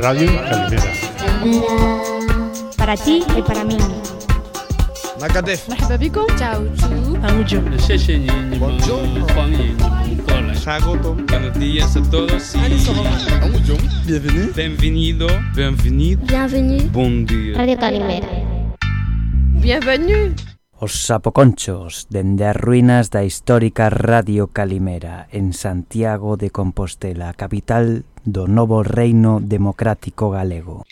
Radio Calimera. Para ti y para mí. Nakatef. Mahbabiko. Chao. Mucho. Sagoto. Buenos días a todos. Bienvenido. Bienvenido. Bienvenido. Bienvenido. Radio Calimera. Bienvenido. Os sapoconchos dende as ruínas da histórica Radio Calimera en Santiago de Compostela, capital do novo reino democrático galego.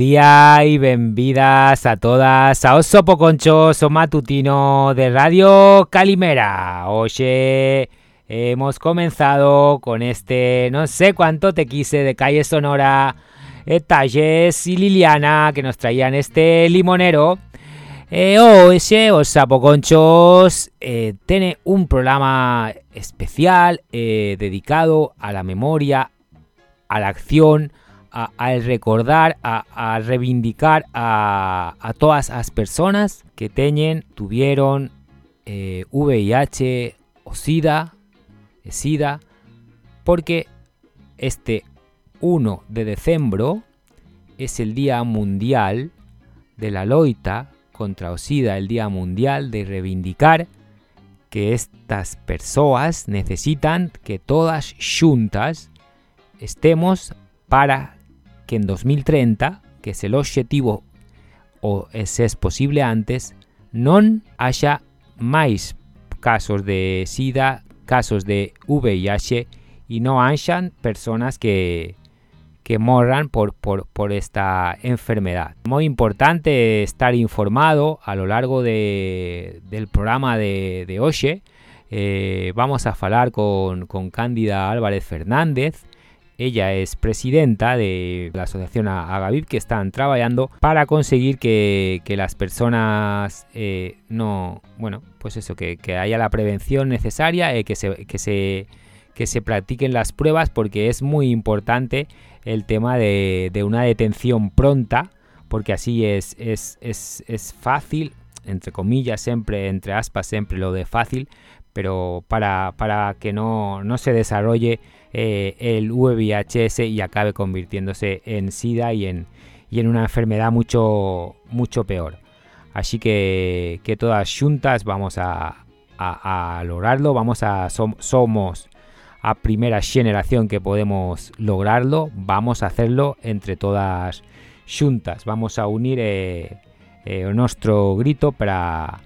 Día y benvidas a todas a Oso Matutino de Radio Calimera. Oye, hemos comenzado con este no sé cuánto te quise de Calle Sonora, eh, Talles y Liliana que nos traían este limonero. Eh, oye, eh, tiene un programa especial eh, dedicado a la memoria, a la acción, al recordar, a, reivindicar a, todas las personas que teñen, tuvieron eh, VIH o SIDA, eh, SIDA, porque este 1 de diciembre es el Día Mundial de la Loita contra SIDA, el Día Mundial de reivindicar que estas personas necesitan que todas juntas estemos para que en 2030, que es el objetivo o se es posible antes, non haya máis casos de SIDA, casos de VIH y no hayan personas que, que morran por, por, por esta enfermedad. Muy importante estar informado a lo largo de, del programa de, de. Eh, vamos a falar con, con Cándida Álvarez Fernández, ella es presidenta de la asociación Agavip que están trabajando para conseguir que, las personas eh, no, bueno, pues eso, que, que haya la prevención necesaria, eh, que, se, que, se, que se practiquen las pruebas porque es muy importante el tema de, de una detención pronta porque así es, es, es, es fácil, entre comillas, siempre, entre aspas, siempre lo de fácil, pero para, para que no, no se desarrolle eh, el VIHS y acabe convirtiéndose en SIDA y en, y en una enfermedad mucho, mucho peor. Así que, que todas juntas vamos a, a, lograrlo, vamos a som- somos a primera generación que podemos lograrlo, vamos a hacerlo entre todas juntas, vamos a unir eh, eh, nuestro grito para,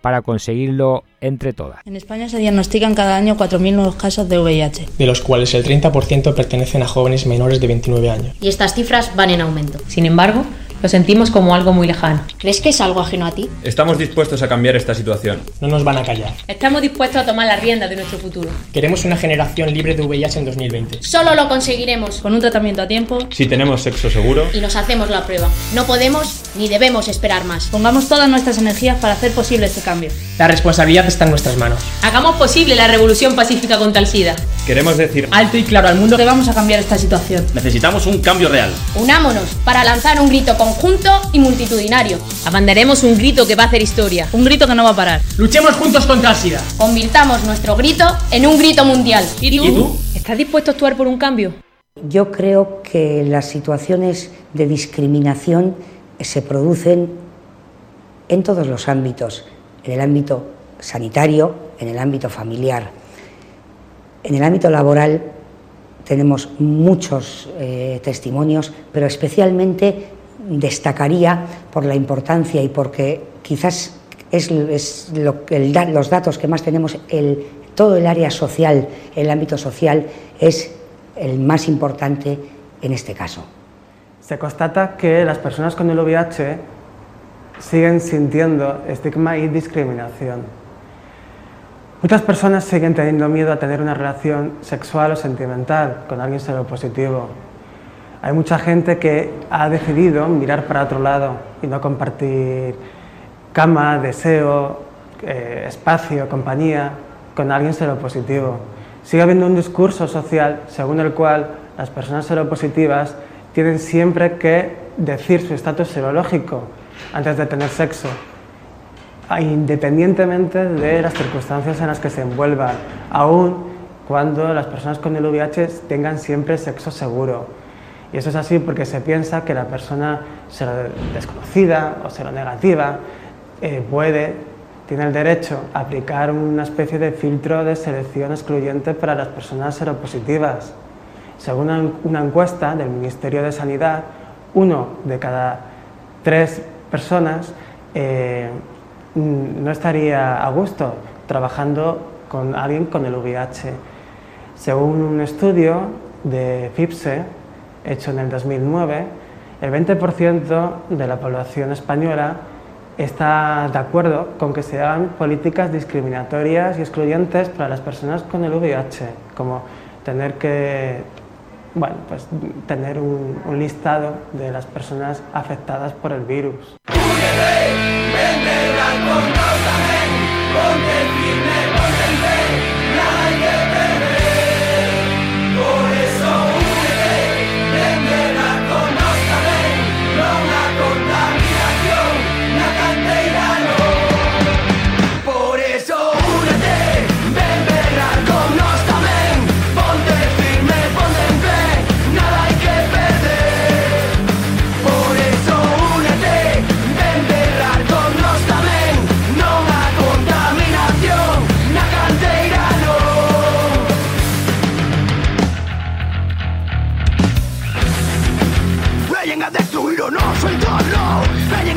para conseguirlo entre todas. En España se diagnostican cada año 4.000 nuevos casos de VIH. de los cuales el 30% pertenecen a jóvenes menores de 29 años. Y estas cifras van en aumento. Sin embargo, lo sentimos como algo muy lejano. ¿Crees que es algo ajeno a ti? Estamos dispuestos a cambiar esta situación. No nos van a callar. Estamos dispuestos a tomar las riendas de nuestro futuro. Queremos una generación libre de VIH en 2020. Solo lo conseguiremos Con un tratamiento a tiempo, Si tenemos sexo seguro, y nos hacemos la prueba. No podemos ni debemos esperar más. pongamos todas nuestras energías para hacer posible este cambio. La responsabilidad está en nuestras manos. Hagamos posible la revolución pacífica contra el SIDA. queremos decir Alto y claro al mundo. Que vamos a cambiar esta situación. Necesitamos un cambio real. Unámonos para lanzar un grito conjunto y multitudinario. Abanderemos un grito que va a hacer historia. Un grito que no va a parar. Luchemos juntos contra el SIDA. Convirtamos nuestro grito en un grito mundial. ¿Y tú? ¿Estás dispuesto a actuar por un cambio? Yo creo que las situaciones de discriminación se producen en todos los ámbitos, en el ámbito sanitario, en el ámbito familiar. En el ámbito laboral tenemos muchos eh, testimonios, pero especialmente destacaría por la importancia y porque quizás es, es lo el los datos que más tenemos, el, todo el área social, el ámbito social es el más importante en este caso. Se constata que las personas con el VIH siguen sintiendo estigma y discriminación. Muchas personas siguen teniendo miedo a tener una relación sexual o sentimental con alguien seropositivo. Hay mucha gente que ha decidido mirar para otro lado y no compartir cama, deseo, eh, espacio, compañía con alguien seropositivo. Sigue habiendo un discurso social según el cual las personas seropositivas tienen siempre que decir su estatus serológico antes de tener sexo, independientemente de las circunstancias en las que se envuelvan, aun cuando las personas con el VIH tengan siempre sexo seguro. Y eso es así porque se piensa que la persona sero- desconocida o seronegativa eh, puede, tiene el derecho a aplicar una especie de filtro de selección excluyente para las personas seropositivas. Según una, una encuesta del Ministerio de Sanidad, uno de cada tres personas eh, mm, no estaría a gusto trabajando con alguien con el VIH. Según un estudio de FIPSE hecho en el 2009, el 20% de la población española está de acuerdo con que se hagan políticas discriminatorias y excluyentes para las personas con el VIH, como tener que bueno, pues, tener un, un listado de las personas afectadas por el virus.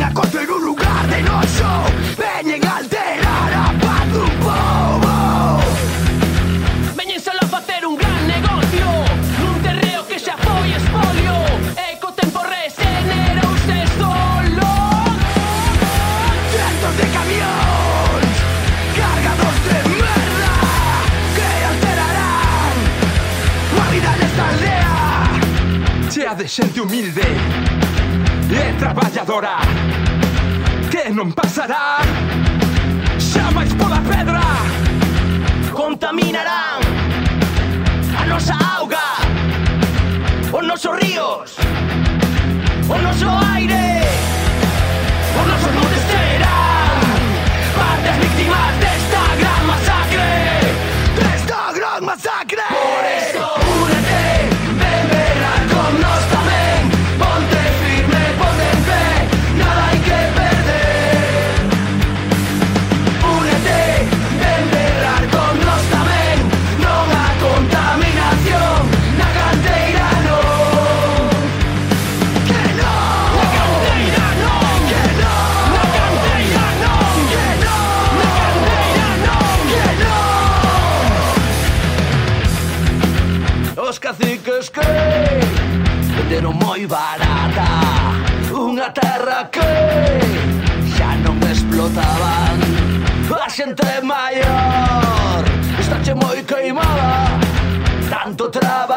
Veñen a construir un lugar de noso Veñen a alterar a paz dun povo Veñen solo a facer un gran negocio. Nun terreo que xa foi espolio E co tempo resenerouse solo Cientos de camións Cargados de merda Que alterarán. A vida nesta aldea. Vida de xente humilde e traballadora que non pasará. Xamais pola pedra Contaminarán A nosa auga Os nosos ríos O noso aire Os nosos montes terán Partes víctimas moi barata. Unha terra que xa non explotaban. A xente maior Está che moi queimada. Tanto traballo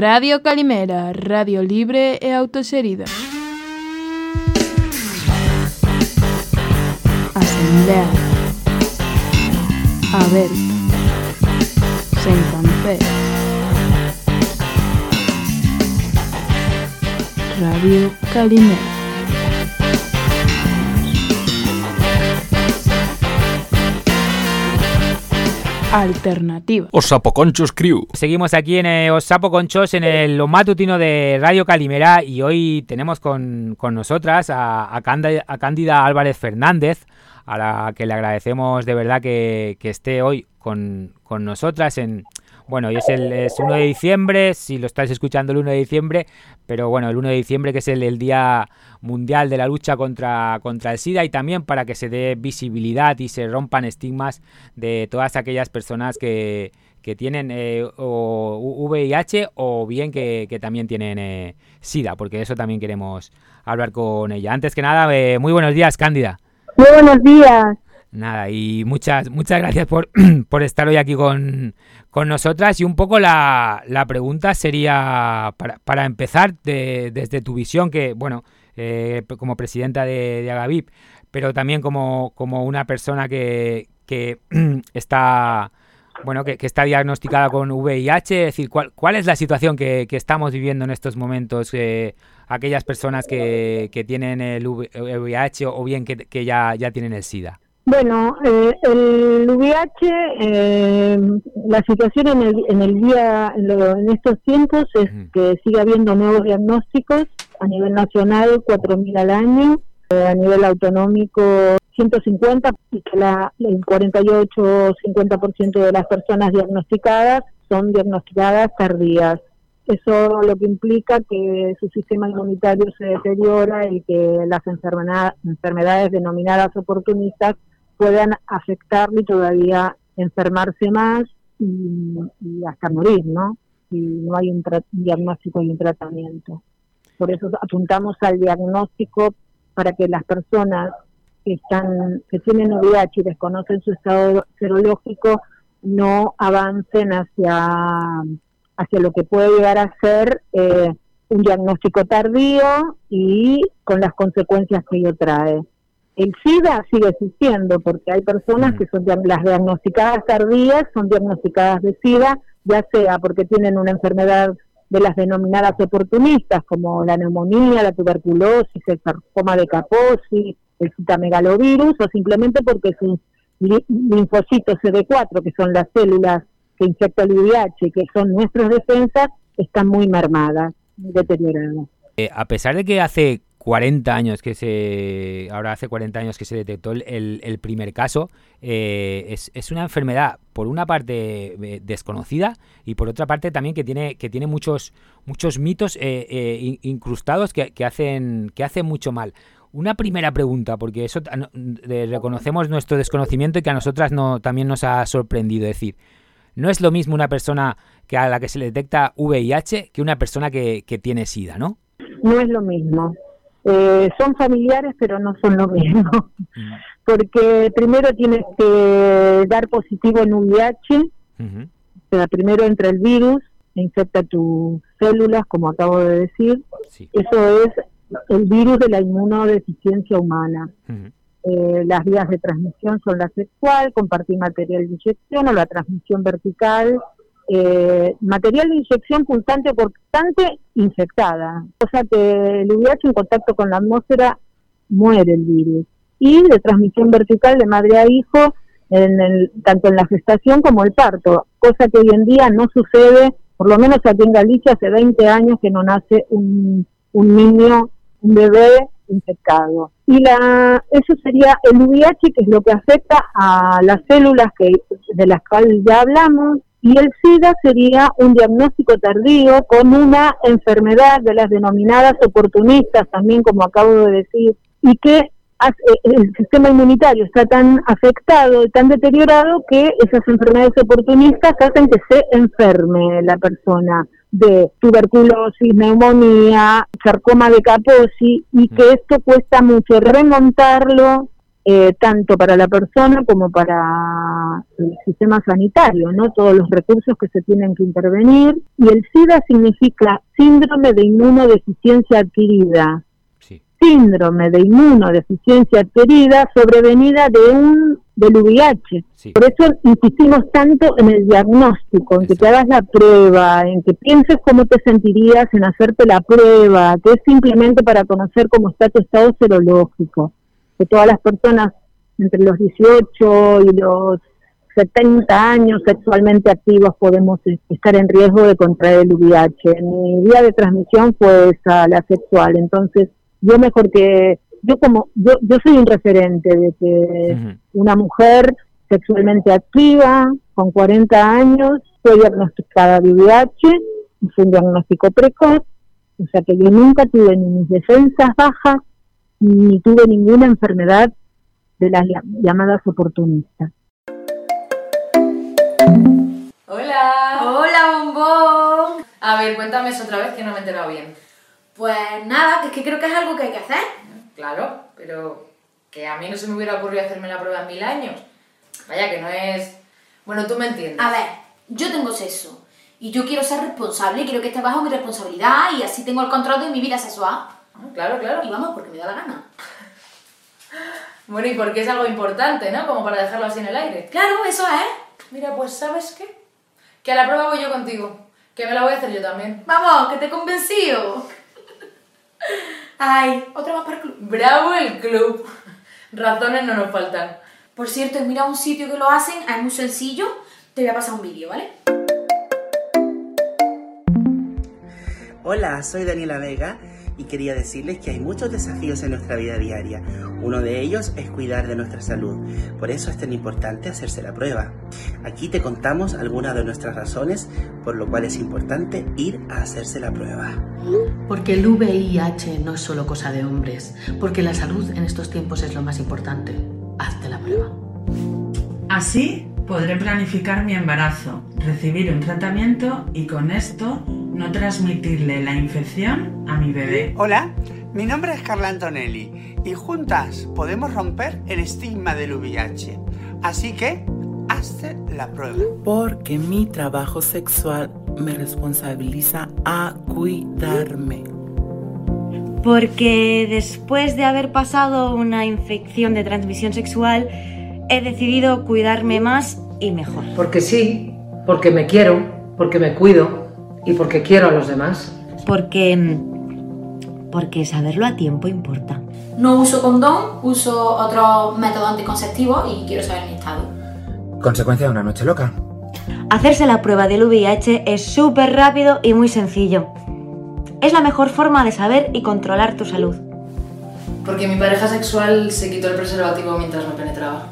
Radio Calimera, radio libre e autoserida. Asamblea. A ver. Sen campé. Radio Calimera. Alternativa. Os Sapoconchos Crew. Seguimos aquí en eh, Os Sapo Conchos en el Lo Matutino de Radio Calimera y hoy tenemos con, con nosotras a, a, Canda- a Cándida Álvarez Fernández, a la que le agradecemos de verdad que, que esté hoy con, con nosotras en... Bueno, hoy es el es 1 de diciembre, si lo estáis escuchando el 1 de diciembre, pero bueno, el 1 de diciembre que es el, Día Mundial de la Lucha contra, contra el SIDA y también para que se dé visibilidad y se rompan estigmas de todas aquellas personas que, que tienen eh, o VIH o bien que, también tienen eh, SIDA, porque eso también queremos hablar con ella. Antes que nada, eh, muy buenos días, Cándida. Muy buenos días. Nada, y muchas, muchas gracias por, por estar hoy aquí con, con nosotras. Y un poco la, la pregunta sería, para, para empezar, de- desde tu visión, que, bueno, eh, como presidenta de, de Agavip, pero también como, como una persona que, que está bueno, que, que está diagnosticada con VIH, es decir, ¿cuál, cuál es la situación que, que estamos viviendo en estos momentos eh, aquellas personas que, que tienen el VIH o bien que, que ya, ya tienen el SIDA? Bueno, eh, el VIH, eh, la situación en el, en el día, en, lo- en estos tiempos es que sigue habiendo nuevos diagnósticos a nivel nacional, 4.000 al año, eh, a nivel autonómico 150 y que la, el 48-50% de las personas diagnosticadas son diagnosticadas tardías. Eso lo que implica que su sistema inmunitario se deteriora y que las enfermedad- enfermedades denominadas oportunistas puedan afectarle y todavía enfermarse más y, hasta morir, ¿no? Si no hay un diagnóstico y un tratamiento. Por eso apuntamos al diagnóstico para que las personas que están que tienen VIH y desconocen su estado serológico no avancen hacia hacia lo que puede llegar a ser eh, un diagnóstico tardío y con las consecuencias que ello trae. El SIDA sigue existiendo porque hay personas que son las diagnosticadas tardías, son diagnosticadas de SIDA, ya sea porque tienen una enfermedad de las denominadas oportunistas, como la neumonía, la tuberculosis, el sarcoma de Kaposi, el citamegalovirus, o simplemente porque sus li- linfocitos CD4, que son las células que infectan el VIH, que son nuestras defensas, están muy mermadas, muy deterioradas. Eh, a pesar de que hace 40 años que se. Ahora hace 40 años que se detectó el, primer caso, eh, es, es una enfermedad, por una parte, eh, desconocida y por otra parte también que tiene, que tiene muchos, muchos mitos eh, eh, in- incrustados que, que hacen, que hacen mucho mal. Una primera pregunta, porque eso reconocemos nuestro desconocimiento y que a nosotras no, también nos ha sorprendido. Es decir, no es lo mismo una persona que a la que se le detecta VIH que una persona que, que tiene SIDA, ¿no? no es lo mismo. Eh, son familiares, pero no son lo mismo. Porque primero tienes que dar positivo en un VIH, o sea, primero entra el virus, e infecta tus células, como acabo de decir. Eso es el virus de la inmunodeficiencia humana. Eh, las vías de transmisión son la sexual, compartir material de inyección o la transmisión vertical, eh, material de inyección pulsante cortante infectada, cosa que el VIH en contacto con la atmósfera muere el virus. Y de transmisión vertical de madre a hijo, en el, tanto en la gestación como el parto, cosa que hoy en día no sucede, por lo menos aquí en Galicia hace 20 años que no nace un, un niño, un bebé infectado. Y la, eso sería el VIH, que es lo que afecta a las células que, de las cuales ya hablamos, y el SIDA sería un diagnóstico tardío con una enfermedad de las denominadas oportunistas, también como acabo de decir, y que hace- el sistema inmunitario está tan afectado y tan deteriorado que esas enfermedades oportunistas hacen que se enferme la persona de tuberculosis, neumonía, sarcoma de Kaposi y que esto cuesta mucho remontarlo eh, tanto para la persona como para el sistema sanitario, ¿no? Todos los recursos que se tienen que intervenir. Y el SIDA significa síndrome de inmunodeficiencia adquirida. Síndrome de inmunodeficiencia adquirida sobrevenida de un del VIH. Por eso insistimos tanto en el diagnóstico, en que te hagas la prueba, en que pienses cómo te sentirías en hacerte la prueba, que es simplemente para conocer cómo está tu estado serológico que todas las personas entre los 18 y los 70 años sexualmente activos podemos eh, estar en riesgo de contraer el VIH. Mi vía de transmisión fue esa, la sexual. Entonces, yo mejor que, yo como, yo, yo soy un referente de que una mujer sexualmente activa, con 40 años, fue diagnosticada de VIH, fue un diagnóstico precoz, o sea que yo nunca tuve ni mis defensas bajas, ni tuve ninguna enfermedad de las llam- llamadas oportunistas. Hola. Hola, bombón. A ver, cuéntame eso otra vez que no me he enterado bien. Pues nada, que es que creo que es algo que hay que hacer. Claro, pero que a mí no se me hubiera ocurrido hacerme la prueba en mil años. Vaya, que no es... Bueno, tú me entiendes. A ver, yo tengo sexo y yo quiero ser responsable y quiero que esté bajo mi responsabilidad y así tengo el control de mi vida sexual. Claro, claro. Y vamos, porque me da la gana. Bueno, y porque es algo importante, ¿no? Como para dejarlo así en el aire. Claro, eso es. Mira, pues ¿sabes qué? Que a la prueba voy yo contigo. Que me la voy a hacer yo también. Vamos, que te he convencido. Ay, otra más para el club. Bravo el club. Razones no nos faltan. Por cierto, he mirado un sitio que lo hacen, es muy sencillo. Te voy a pasar un vídeo, ¿vale? Hola, soy Daniela Vega y quería decirles que hay muchos desafíos en nuestra vida diaria. Uno de ellos es cuidar de nuestra salud. Por eso es tan importante hacerse la prueba. Aquí te contamos algunas de nuestras razones por lo cual es importante ir a hacerse la prueba. Porque el VIH no es solo cosa de hombres, porque la salud en estos tiempos es lo más importante. Hazte la prueba. Así podré planificar mi embarazo, recibir un tratamiento y con esto no transmitirle la infección a mi bebé. Hola, mi nombre es Carla Antonelli y juntas podemos romper el estigma del VIH. Así que, hazte la prueba. Porque mi trabajo sexual me responsabiliza a cuidarme. Porque después de haber pasado una infección de transmisión sexual, he decidido cuidarme más y mejor. Porque sí, porque me quiero, porque me cuido y porque quiero a los demás. Porque. Porque saberlo a tiempo importa. No uso condón, uso otro método anticonceptivo y quiero saber mi estado. Consecuencia de una noche loca. Hacerse la prueba del VIH es súper rápido y muy sencillo. Es la mejor forma de saber y controlar tu salud. Porque mi pareja sexual se quitó el preservativo mientras me penetraba.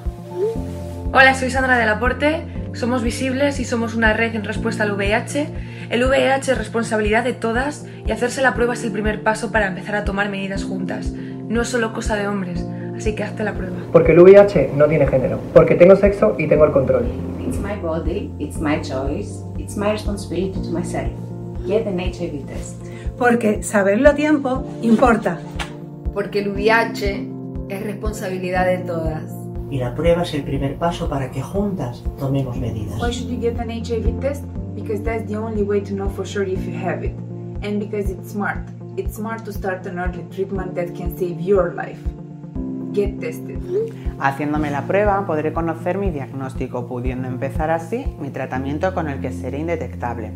Hola, soy Sandra del Aporte. Somos visibles y somos una red en respuesta al VIH. El VIH es responsabilidad de todas y hacerse la prueba es el primer paso para empezar a tomar medidas juntas. No es solo cosa de hombres, así que hazte la prueba. Porque el VIH no tiene género. Porque tengo sexo y tengo el control. It's my body, it's my choice, it's my responsibility to myself. Get an HIV test. Porque saberlo a tiempo importa. Porque el VIH es responsabilidad de todas. Y la prueba es el primer paso para que juntas tomemos medidas. Why should you get an HIV test? Because that's the only way to know for sure if you have it. And because it's smart. It's smart to start an early treatment that can save your life. Get tested. Haciéndome la prueba podré conocer mi diagnóstico, pudiendo empezar así mi tratamiento con el que seré indetectable.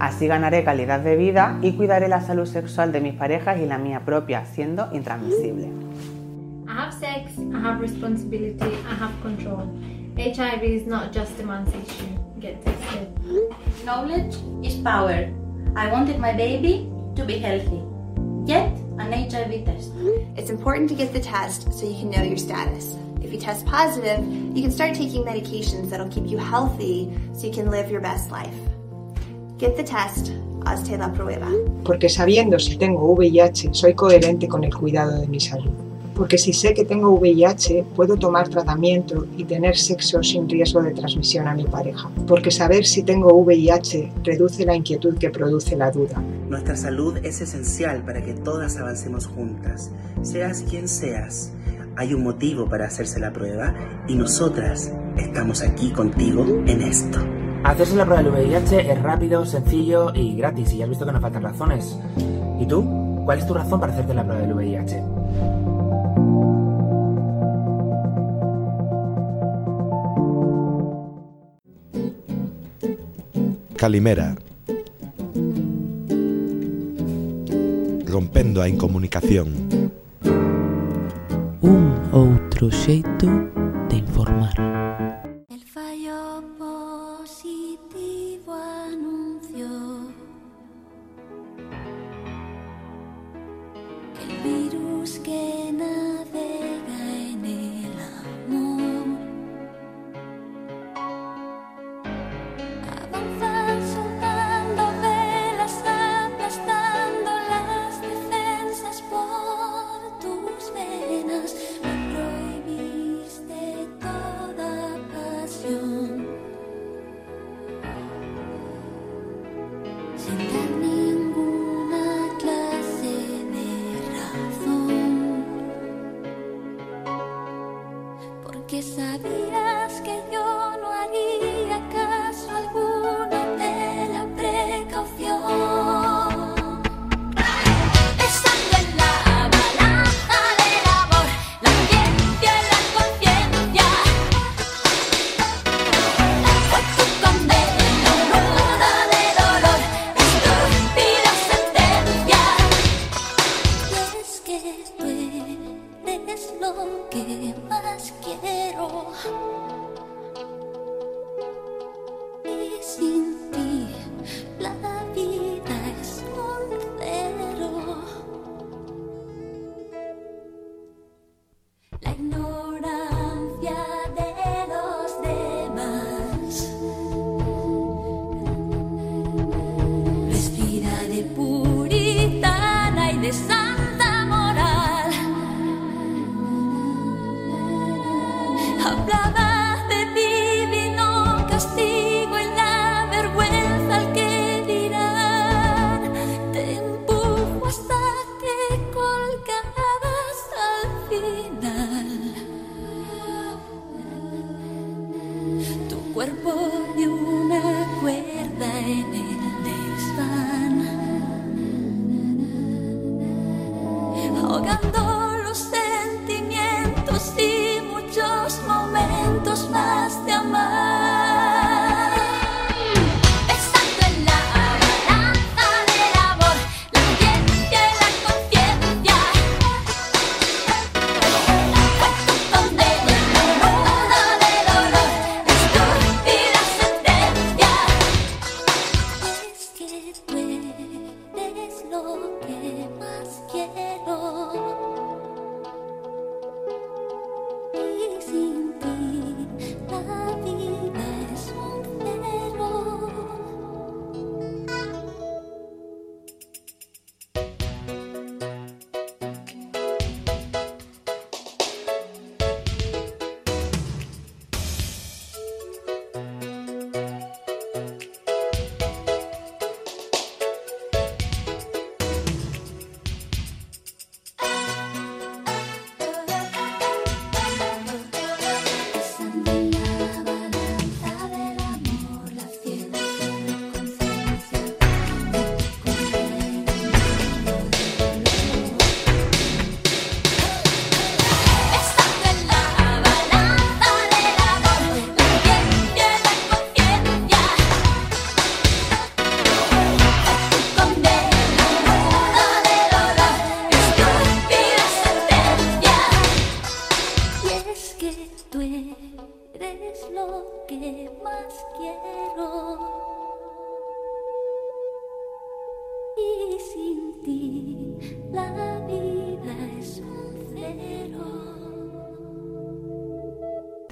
Así ganaré calidad de vida y cuidaré la salud sexual de mis parejas y la mía propia, siendo intransmisible. I have sex, I have responsibility, I have control. HIV is not just a man's issue. Get tested. Knowledge is power. I wanted my baby to be healthy. Get an HIV test. It's important to get the test so you can know your status. If you test positive, you can start taking medications that'll keep you healthy so you can live your best life. Get the test, hazte la prueba. Porque sabiendo si tengo VIH, soy coherente con el cuidado de mi salud. Porque si sé que tengo VIH, puedo tomar tratamiento y tener sexo sin riesgo de transmisión a mi pareja. Porque saber si tengo VIH reduce la inquietud que produce la duda. Nuestra salud es esencial para que todas avancemos juntas. Seas quien seas, hay un motivo para hacerse la prueba y nosotras estamos aquí contigo en esto. Hacerse la prueba del VIH es rápido, sencillo y gratis. Y ya has visto que no faltan razones. ¿Y tú? ¿Cuál es tu razón para hacerte la prueba del VIH? Calimera. Rompendo a incomunicación. Un outro xeito de informar.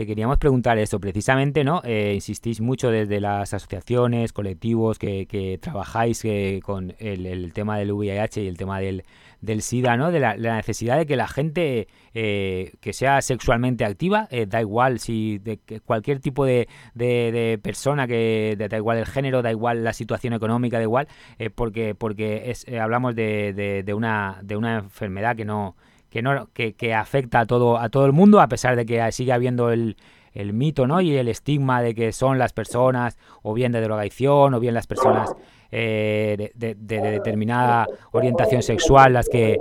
Queríamos preguntar eso, precisamente, ¿no? Eh, insistís mucho desde las asociaciones, colectivos que, que trabajáis eh, con el, tema del VIH y el tema del, del SIDA, ¿no? De la, necesidad de que la gente eh, que sea sexualmente activa, eh, da igual si de cualquier tipo de, de- persona que da igual el género, da igual la situación económica, da igual, eh, porque porque es, eh, hablamos de- de una de una enfermedad que no que no que, que afecta a todo a todo el mundo a pesar de que sigue habiendo el, el mito ¿no? y el estigma de que son las personas o bien de drogadicción o bien las personas eh, de, de- de- de determinada orientación sexual las que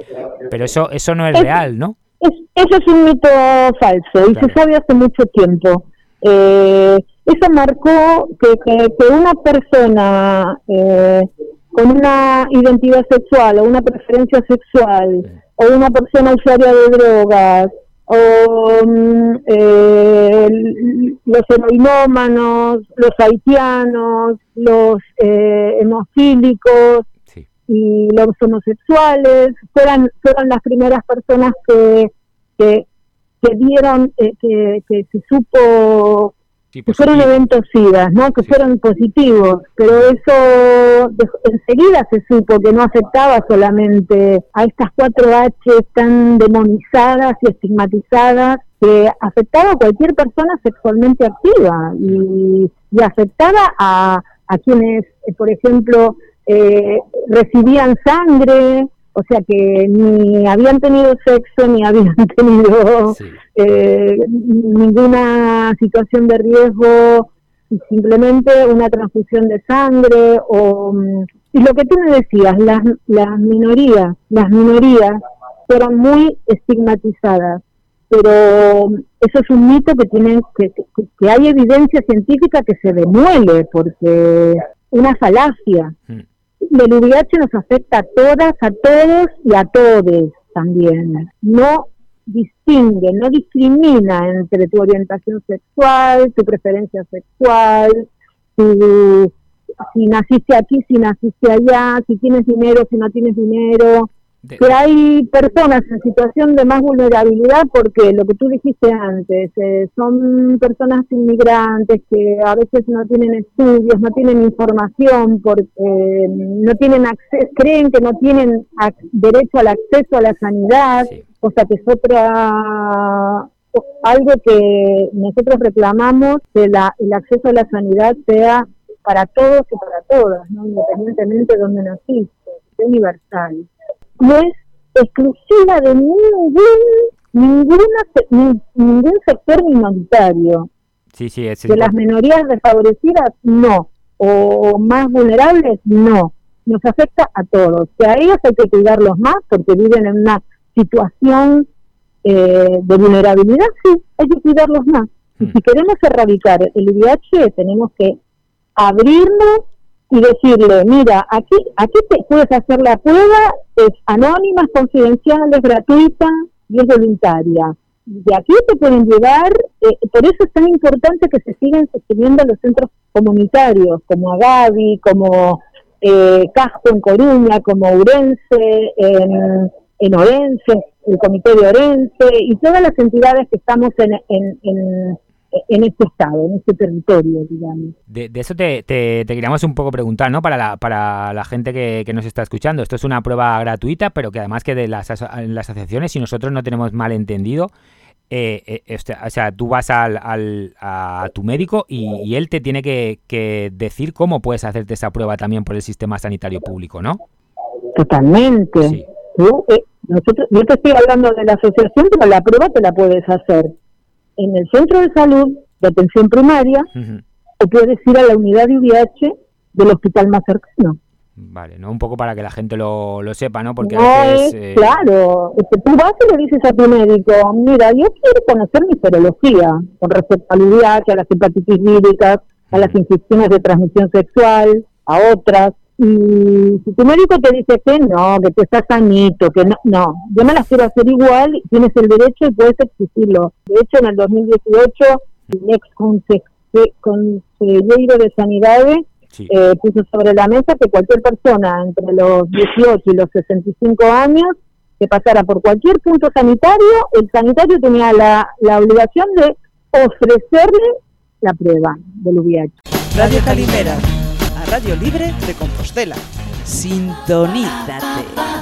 pero eso eso no es Es- real ¿no? Es- eso es un mito falso y se sabe hace mucho tiempo. Eh, eso marcó que, que, que una persona eh, con una identidad sexual o una preferencia sexual o una persona usuaria de drogas o mm, eh, los heroinómanos, los haitianos, los eh, hemofílicos y los homosexuales fueran fueron las primeras personas que que, que dieron eh, que, que se supo que fueron eventos SIDA, ¿no? Que fueron positivos, pero eso enseguida se supo que no afectaba solamente a estas cuatro H tan demonizadas y estigmatizadas, que afectaba a cualquier persona sexualmente activa y, y afectaba a, a quienes, eh, por ejemplo, eh, recibían sangre, o sea que ni habían tenido sexo ni habían tenido eh, ninguna situación de riesgo simplemente una transfusión de sangre o mm, y lo que tú me decías las, las minorías las minorías fueron muy estigmatizadas. Pero eso es un mito que tienen que, que, que hay evidencia científica que se demuele porque una falacia el VIH nos afecta a todas, a todos y a todes también. No distingue, no discrimina entre tu orientación sexual, tu preferencia sexual, tu, si naciste aquí, si naciste allá, si tienes dinero, si no tienes dinero, que hay personas en situación de más vulnerabilidad porque lo que tú dijiste antes, eh, son personas inmigrantes que a veces no tienen estudios, no tienen información, porque eh, no tienen acceso, creen que no tienen derecho al acceso a la sanidad, o sea que es otra algo que nosotros reclamamos que la, el acceso a la sanidad sea para todos y para todas, ¿no? independientemente de donde naciste, sea universal no es exclusiva de ningún ninguna ningún sector minoritario. Sí, sí, es de las minorías desfavorecidas no. O más vulnerables no. Nos afecta a todos. Que a ellos hay que cuidarlos más porque viven en una situación eh, de vulnerabilidad sí hay que cuidarlos más. Y si queremos erradicar el VIH tenemos que abrirnos y decirle, mira, aquí, aquí te puedes hacer la prueba, es anónima, es confidencial, es gratuita y es voluntaria. De aquí te pueden llevar, eh, por eso es tan importante que se sigan sosteniendo los centros comunitarios, como Agavi, como eh, Casco en Coruña, como Urense, en, en Orense, el Comité de Orense y todas las entidades que estamos en, en, en este estado, en este territorio, digamos. De, de eso te, te- te queríamos un poco preguntar, ¿no? Para la, para la gente que, que nos está escuchando. Esto es una prueba gratuita, pero que además que de las, aso- las asociaciones, si nosotros no tenemos mal entendido, eh, eh, este, o sea, tú vas al, al- a tu médico y, y él te tiene que, que decir cómo puedes hacerte esa prueba también por el sistema sanitario público, ¿no? Totalmente. Tú, eh, nosotros, yo te estoy hablando de la asociación, pero la prueba te la puedes hacer en el centro de salud de atención primaria o puedes ir a la unidad de VIH del hospital más cercano. Vale, ¿no? Un poco para que la gente lo, lo sepa, ¿no? Porque no a veces... es, eh, claro, este, tú vas y le dices a tu médico, mira, yo quiero conocer mi serología con respecto al VIH, a las hepatitis víricas, a las infecciones de transmisión sexual, a otras. Y si tu médico te dice que no, que tú estás sanito, que no, no, yo me las quiero hacer igual, tienes el derecho y puedes exigirlo. De hecho, en el 2018, el ex conse- consejero de Sanidad eh, puso sobre la mesa que cualquier persona entre los 18 y los 65 años que pasara por cualquier punto sanitario, el sanitario tenía la, la obligación de ofrecerle la prueba del VIH. Radio Calimera, Radio Libre de Compostela. Sintonízate.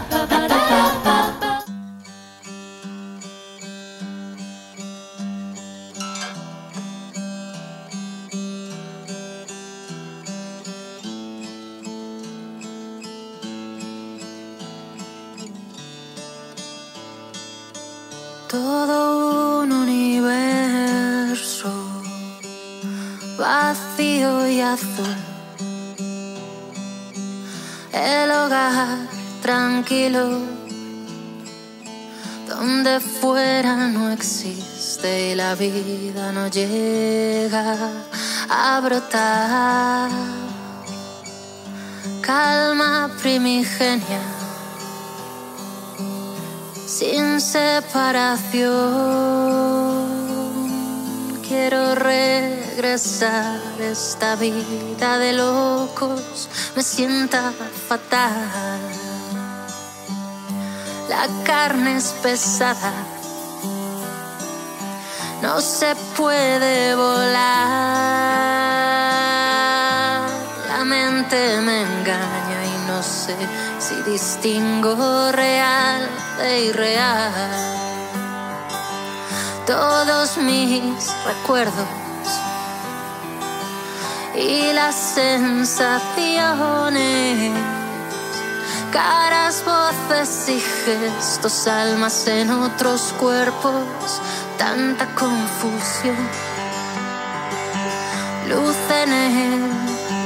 Vida no llega a brotar. Calma primigenia sin separación. Quiero regresar esta vida de locos, me sienta fatal. La carne es pesada, no se puede volar. La mente me engaña y no sé si distingo real de irreal. Todos mis recuerdos y las sensaciones, caras, voces y gestos, almas en otros cuerpos, tanta confusión. Luz en el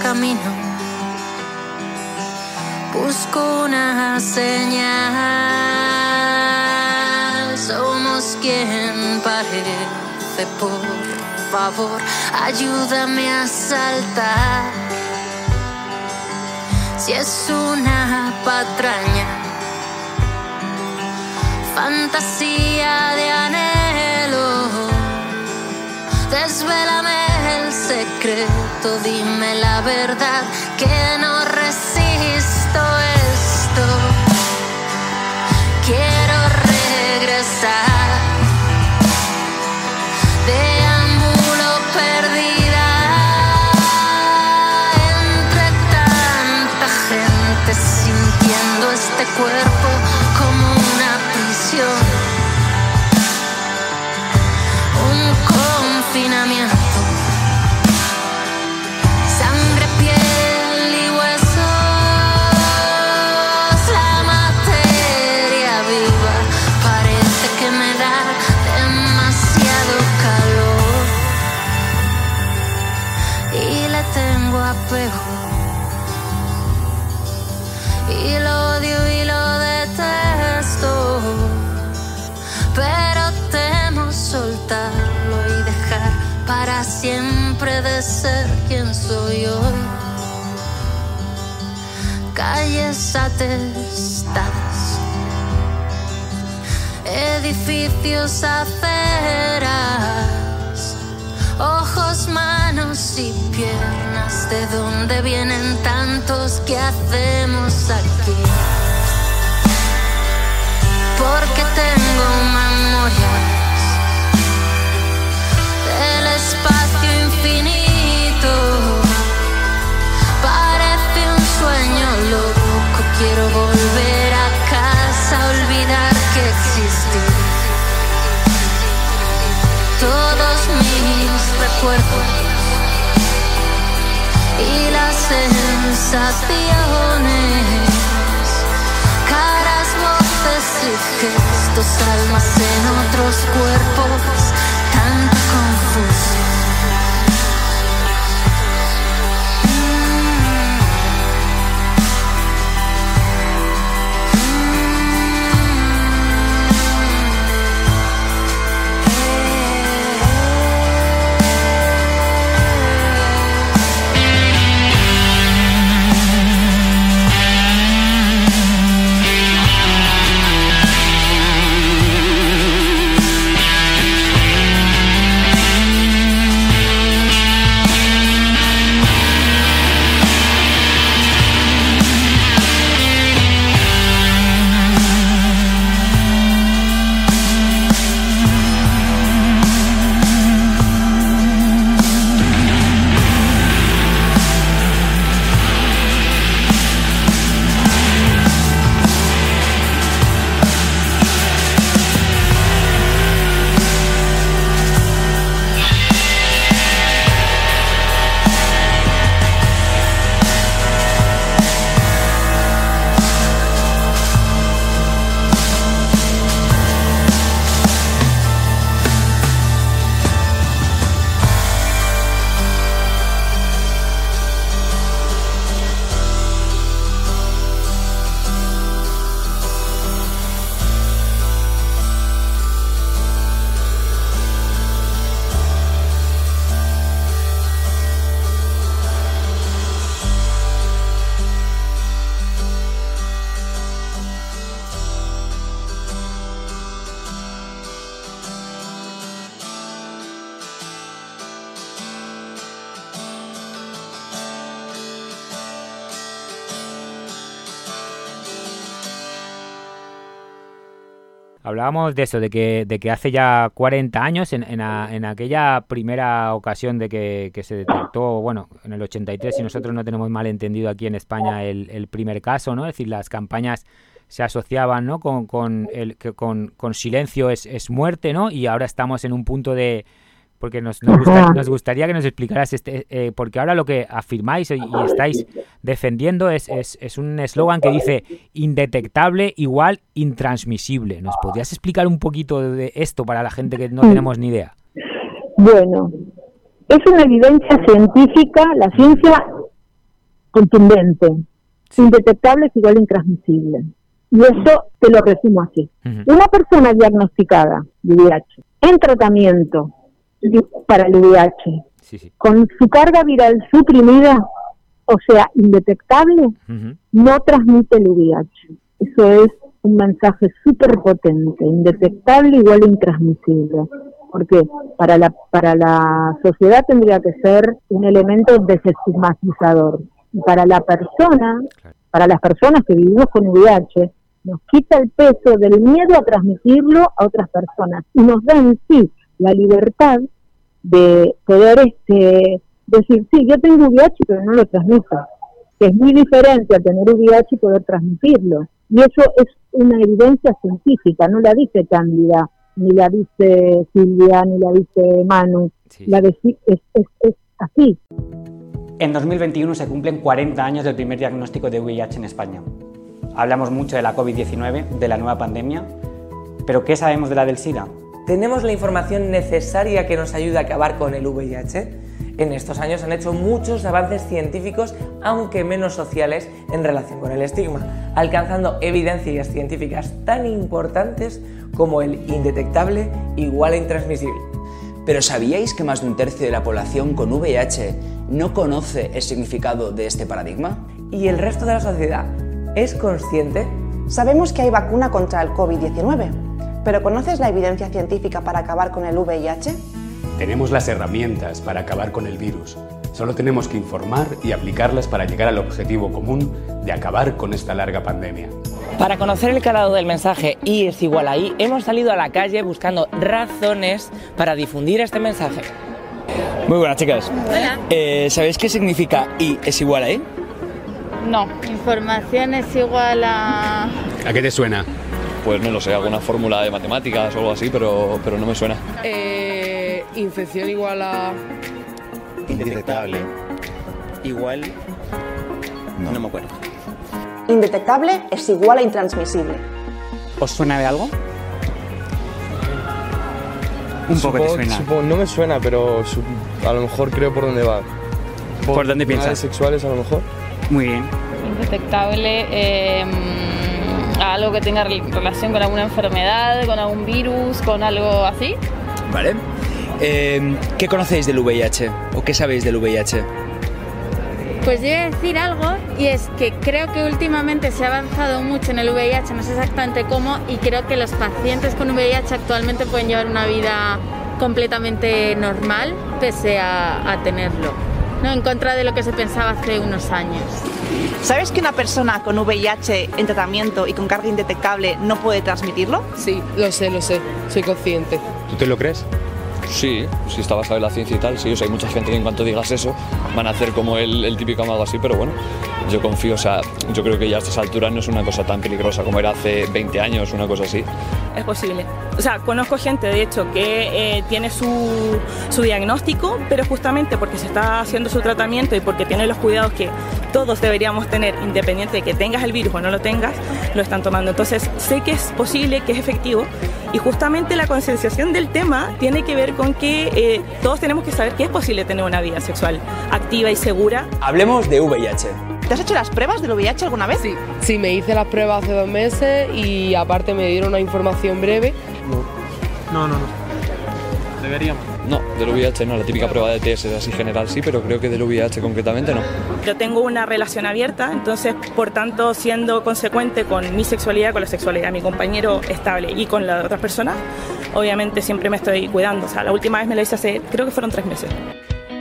camino busco una señal. Somos quien parece, por favor, ayúdame a saltar si es una patraña, fantasía de anhelo. Desvélame el secreto, dime la verdad que no recibo. Calles atestadas, edificios, aceras, ojos, manos y piernas. ¿De dónde vienen tantos que hacemos aquí? Sensaciones, caras, voces y gestos, almas en otros cuerpos, De eso, de que, de que hace ya 40 años, en, en, aquella primera ocasión de que, se detectó, bueno, en el 83, si nosotros no tenemos mal entendido aquí en España el, el primer caso, ¿no? Es decir, las campañas se asociaban, ¿no? Con, con, el, que con, con silencio es, es muerte, ¿no? Y ahora estamos en un punto de... Porque nos, nos, gusta- Ajá. nos gustaría que nos explicaras, este, eh, porque ahora lo que afirmáis y, estáis defendiendo es, es, es un eslogan que dice indetectable igual intransmisible. ¿Nos podrías explicar un poquito de esto para la gente que no tenemos ni idea? Bueno, es una evidencia científica, la ciencia contundente. Indetectable es igual intransmisible. Y eso te lo resumo así. Una persona diagnosticada de VIH en tratamiento para el VIH con su carga viral suprimida, o sea, indetectable, no transmite el VIH. Eso es un mensaje súper potente, indetectable igual a intransmisible. Porque para la, para la sociedad tendría que ser un elemento desestigmatizador. Y para la persona, para las personas que vivimos con VIH, nos quita el peso del miedo a transmitirlo a otras personas y nos da en sí la libertad de poder este, decir, sí, yo tengo VIH pero no lo transmito, que es muy diferente a tener VIH y poder transmitirlo. Y eso es una evidencia científica, no la dice Cándida, ni la dice Silvia, ni la dice Manu, la de, es, es, es así. En 2021 se cumplen 40 años del primer diagnóstico de VIH en España. Hablamos mucho de la COVID-19, de la nueva pandemia, pero ¿qué sabemos de la del SIDA? ¿Tenemos la información necesaria que nos ayude a acabar con el VIH? En estos años han hecho muchos avances científicos, aunque menos sociales, en relación con el estigma, alcanzando evidencias científicas tan importantes como el indetectable igual a intransmisible. Pero ¿sabíais que más de un tercio de la población con VIH no conoce el significado de este paradigma? ¿Y el resto de la sociedad es consciente? Sabemos que hay vacuna contra el COVID-19, pero ¿conoces la evidencia científica para acabar con el VIH? Tenemos las herramientas para acabar con el virus. Solo tenemos que informar y aplicarlas para llegar al objetivo común de acabar con esta larga pandemia. Para conocer el calado del mensaje I es igual a I, hemos salido a la calle buscando razones para difundir este mensaje. Muy buenas chicas. Hola. Eh, ¿Sabéis qué significa I es igual a I? No, información es igual a... ¿A qué te suena? Pues no lo sé, alguna fórmula de matemáticas o algo así, pero, pero no me suena. Eh, infección igual a... Indetectable. Igual... No. no me acuerdo. Indetectable es igual a intransmisible. ¿Os suena de algo? Un poco te suena. supongo- no me suena, pero su- a lo mejor creo por dónde va. ¿Por dónde finales piensas? sexuales a lo mejor. Muy bien. Indetectable, eh, algo que tenga rel- relación con alguna enfermedad, con algún virus, con algo así. Vale. Eh, ¿Qué conocéis del VIH? ¿O qué sabéis del VIH? Pues yo voy a decir algo y es que creo que últimamente se ha avanzado mucho en el VIH, no sé exactamente cómo, y creo que los pacientes con VIH actualmente pueden llevar una vida completamente normal pese a, a tenerlo, ¿no? en contra de lo que se pensaba hace unos años. ¿Sabes que una persona con VIH en tratamiento y con carga indetectable no puede transmitirlo? Sí, lo sé, lo sé. Soy consciente. ¿Tú te lo crees? Sí, si está basado en la ciencia y tal, sí, o sea, hay mucha gente que en cuanto digas eso van a hacer como el, el típico amago así, pero bueno, yo confío, o sea, yo creo que ya a estas alturas no es una cosa tan peligrosa como era hace 20 años, una cosa así. Es posible. O sea, conozco gente, de hecho, que eh, tiene su, su diagnóstico, pero justamente porque se está haciendo su tratamiento y porque tiene los cuidados que todos deberíamos tener, independiente de que tengas el virus o no lo tengas, lo están tomando. Entonces, sé que es posible, que es efectivo, y justamente la concienciación del tema tiene que ver con que eh, todos tenemos que saber que es posible tener una vida sexual activa y segura. Hablemos de VIH. ¿Te has hecho las pruebas del VIH alguna vez? Sí, sí, me hice las pruebas hace dos meses y aparte me dieron una información breve. No, no, no. Deberíamos. No, del VIH no, la típica prueba de TS así general sí, pero creo que del VIH concretamente no. Yo tengo una relación abierta, entonces, por tanto, siendo consecuente con mi sexualidad, con la sexualidad de mi compañero estable y con la de otras personas, obviamente siempre me estoy cuidando. O sea, la última vez me lo hice hace, creo que fueron tres meses.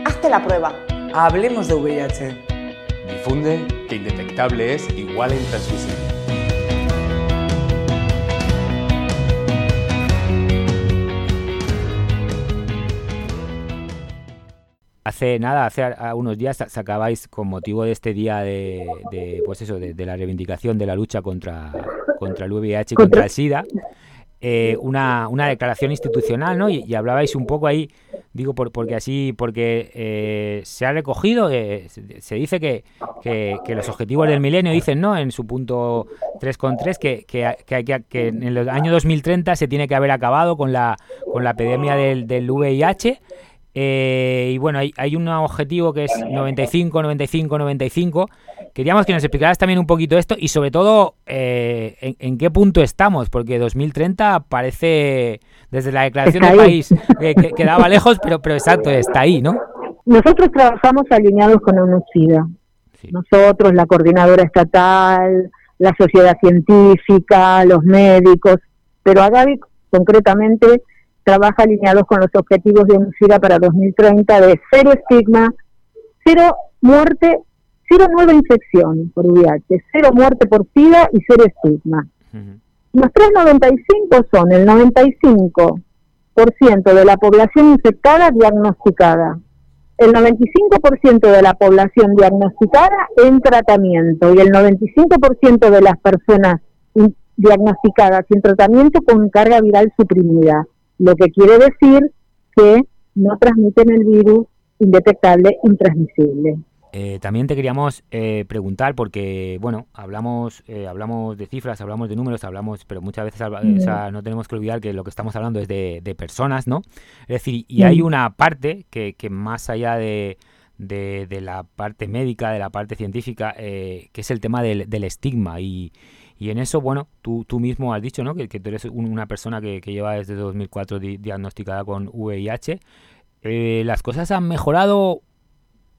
Hazte la prueba. Hablemos de VIH. Difunde que indetectable es igual a intransmisible. Hace nada, hace a- a unos días sa- sacabais con motivo de este día de, de, pues eso, de, de la reivindicación de la lucha contra, contra el VIH y contra el SIDA, eh, una, una declaración institucional, ¿no? Y, y hablabais un poco ahí, digo, por, porque así, porque eh, se ha recogido, eh, se, se dice que, que, que los objetivos del milenio dicen, ¿no? En su punto 3.3, que, que, que, que, que en el año 2030 se tiene que haber acabado con la, con la epidemia del, del VIH. Eh, y bueno, hay, hay un objetivo que es 95, 95, 95. Queríamos que nos explicaras también un poquito esto y sobre todo eh, en, en qué punto estamos, porque 2030 parece, desde la declaración Está del ahí. país, que, que- quedaba lejos, pero, pero exacto, está ahí, ¿no? Nosotros trabajamos alineados con UNUCIDA. Nosotros, la coordinadora estatal, la sociedad científica, los médicos, pero a Gaby concretamente trabaja alineados con los objetivos de UNCIRA para 2030 de cero estigma, cero muerte, cero nueva infección por VIH, cero muerte por SIDA y cero estigma. Los 395 son el 95% de la población infectada diagnosticada, el 95% de la población diagnosticada en tratamiento y el 95% de las personas diagnosticadas en tratamiento con carga viral suprimida, lo que quiere decir que no transmiten el virus indetectable, intransmisible. Eh, también te queríamos eh, preguntar porque, bueno, hablamos eh, hablamos de cifras, hablamos de números, hablamos, pero muchas veces habla- Mm. o sea, no tenemos que olvidar que lo que estamos hablando es de, de personas, ¿no? Es decir, y hay una parte que, que más allá de, de, de la parte médica, de la parte científica, eh, que es el tema del, del estigma y, y en eso, bueno, tú, tú mismo has dicho, ¿no? Que, que tú eres un- una persona que, lleva desde 2004 di- diagnosticada con VIH. Eh, ¿Las cosas han mejorado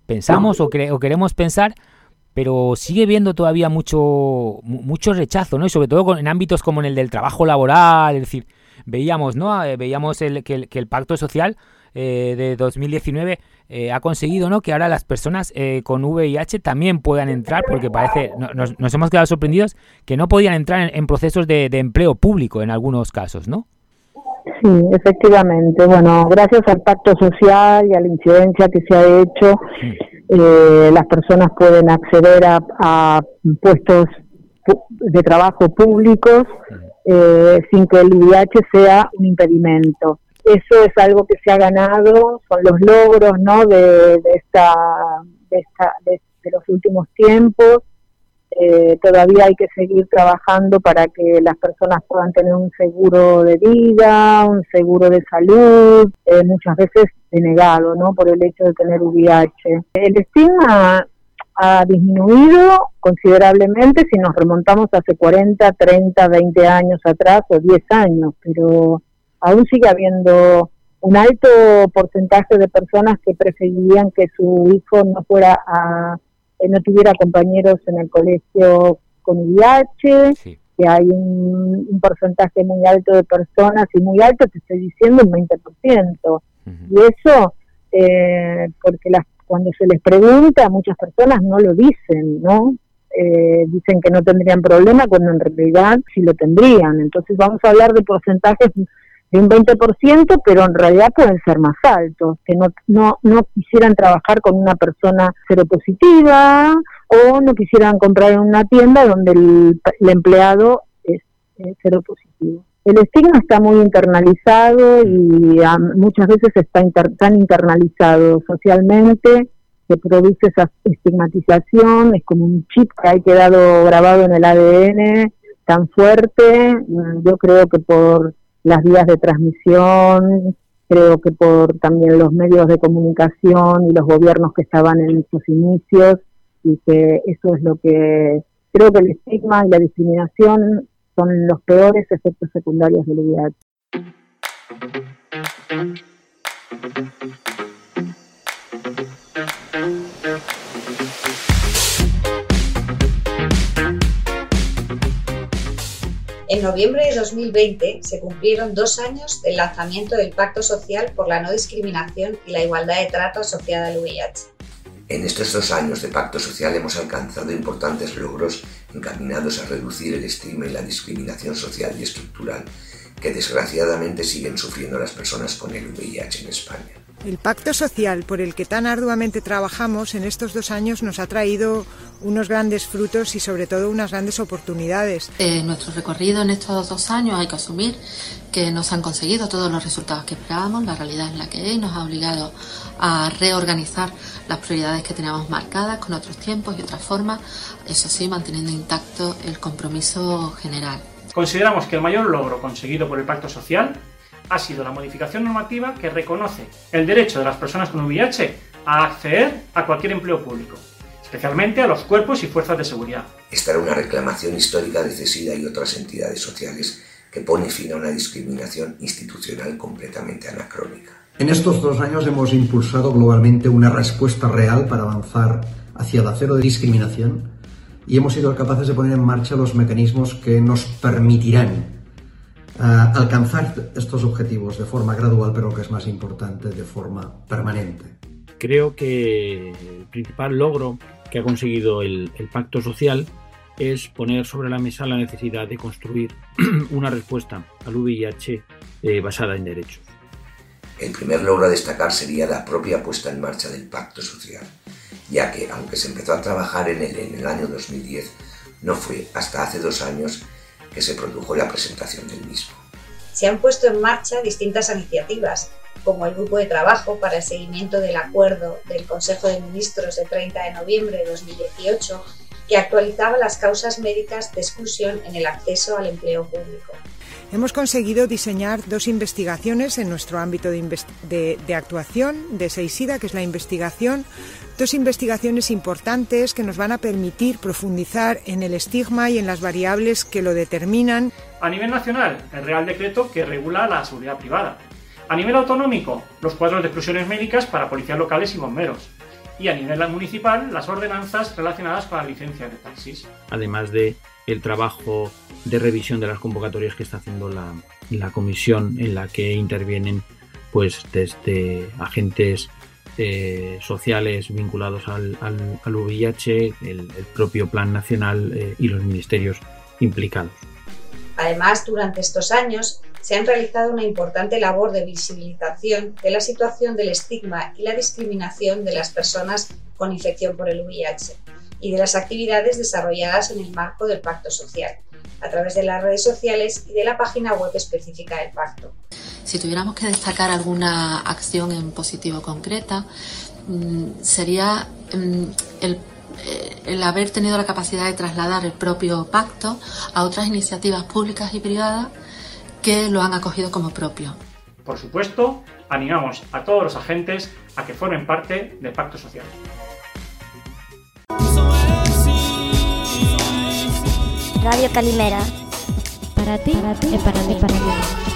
pensamos o, queremos pensar, pero sigue viendo todavía mucho mu- mucho rechazo, ¿no? Y sobre todo en ámbitos como en el del trabajo laboral, es decir, veíamos, ¿no? Eh, veíamos el, que el pacto social eh, de 2019 eh, ha conseguido, ¿no? Que ahora las personas eh, con VIH también puedan entrar, porque parece, no- nos, nos hemos quedado sorprendidos que no podían entrar en, en procesos de, de empleo público en algunos casos, ¿no? Sí, efectivamente. Bueno, gracias al pacto social y a la incidencia que se ha hecho, eh, las personas pueden acceder a, a puestos pu- de trabajo públicos eh, sin que el VIH sea un impedimento. Eso es algo que se ha ganado, son los logros, ¿no? De, de esta, de esta, de, los últimos tiempos. Eh, todavía hay que seguir trabajando para que las personas puedan tener un seguro de vida, un seguro de salud, eh, muchas veces denegado, ¿no? Por el hecho de tener VIH. El estigma ha disminuido considerablemente si nos remontamos hace 40, 30, 20 años atrás o 10 años, pero aún sigue habiendo un alto porcentaje de personas que preferirían que su hijo no fuera a eh, no tuviera compañeros en el colegio con VIH, que hay un, un porcentaje muy alto de personas, y muy alto te estoy diciendo un 20%. Y eso, eh, porque las, cuando se les pregunta, muchas personas no lo dicen, ¿no? Eh, dicen que no tendrían problema cuando en realidad sí lo tendrían. Entonces vamos a hablar de porcentajes de un 20%, pero en realidad pueden ser más altos, que no, no, no quisieran trabajar con una persona seropositiva o no quisieran comprar en una tienda donde el, el empleado es eh, seropositivo. El estigma está muy internalizado y ah, muchas veces está inter- tan internalizado socialmente que produce esa estigmatización, es como un chip que ha quedado grabado en el ADN tan fuerte, mm, yo creo que por las vías de transmisión, creo que por también los medios de comunicación y los gobiernos que estaban en sus inicios y que eso es lo que creo que el estigma y la discriminación son los peores efectos secundarios del VIH. En noviembre de 2020 se cumplieron dos años del lanzamiento del Pacto Social por la No Discriminación y la Igualdad de Trato asociada al VIH. En estos dos años de pacto social hemos alcanzado importantes logros encaminados a reducir el estigma y la discriminación social y estructural que desgraciadamente siguen sufriendo las personas con el VIH en España. El pacto social por el que tan arduamente trabajamos en estos dos años nos ha traído unos grandes frutos y sobre todo unas grandes oportunidades. Eh, nuestro recorrido en estos dos años hay que asumir que no se han conseguido todos los resultados que esperábamos, la realidad es la que es y nos ha obligado a reorganizar las prioridades que teníamos marcadas con otros tiempos y otras formas, eso sí, manteniendo intacto el compromiso general. Consideramos que el mayor logro conseguido por el Pacto Social ha sido la modificación normativa que reconoce el derecho de las personas con VIH a acceder a cualquier empleo público, especialmente a los cuerpos y fuerzas de seguridad. Esta era una reclamación histórica de CESIDA y otras entidades sociales que pone fin a una discriminación institucional completamente anacrónica. En estos dos años hemos impulsado globalmente una respuesta real para avanzar hacia la cero de discriminación y hemos sido capaces de poner en marcha los mecanismos que nos permitirán alcanzar estos objetivos de forma gradual, pero lo que es más importante, de forma permanente. Creo que el principal logro que ha conseguido el, pacto social es poner sobre la mesa la necesidad de construir una respuesta al VIH eh, basada en derechos. El primer logro a destacar sería la propia puesta en marcha del pacto social, ya que aunque se empezó a trabajar en él en el año 2010, no fue hasta hace dos años que se produjo la presentación del mismo. Se han puesto en marcha distintas iniciativas, como el Grupo de Trabajo para el Seguimiento del Acuerdo del Consejo de Ministros de 30 de noviembre de 2018, que actualizaba las causas médicas de exclusión en el acceso al empleo público. Hemos conseguido diseñar dos investigaciones en nuestro ámbito de, actuación de SEISIDA, que es la investigación, dos investigaciones importantes que nos van a permitir profundizar en el estigma y en las variables que lo determinan. A nivel nacional, el Real Decreto que regula la seguridad privada. A nivel autonómico, los cuadros de exclusiones médicas para policías locales y bomberos. Y a nivel municipal, las ordenanzas relacionadas con la licencia de taxis. Además de el trabajo de revisión de las convocatorias que está haciendo la, la comisión en la que intervienen pues desde agentes eh, sociales vinculados al, al, VIH, el, propio Plan Nacional eh, y los ministerios implicados. Además, durante estos años se han realizado una importante labor de visibilización de la situación del estigma y la discriminación de las personas con infección por el VIH y de las actividades desarrolladas en el marco del Pacto Social, a través de las redes sociales y de la página web específica del pacto. Si tuviéramos que destacar alguna acción en positivo concreta, mm, sería mm, eh, el, haber tenido la capacidad de trasladar el propio pacto a otras iniciativas públicas y privadas que lo han acogido como propio. Por supuesto, animamos a todos los agentes a que formen parte del pacto social. Radio Calimera. Para ti, para ti, para mí, para mí.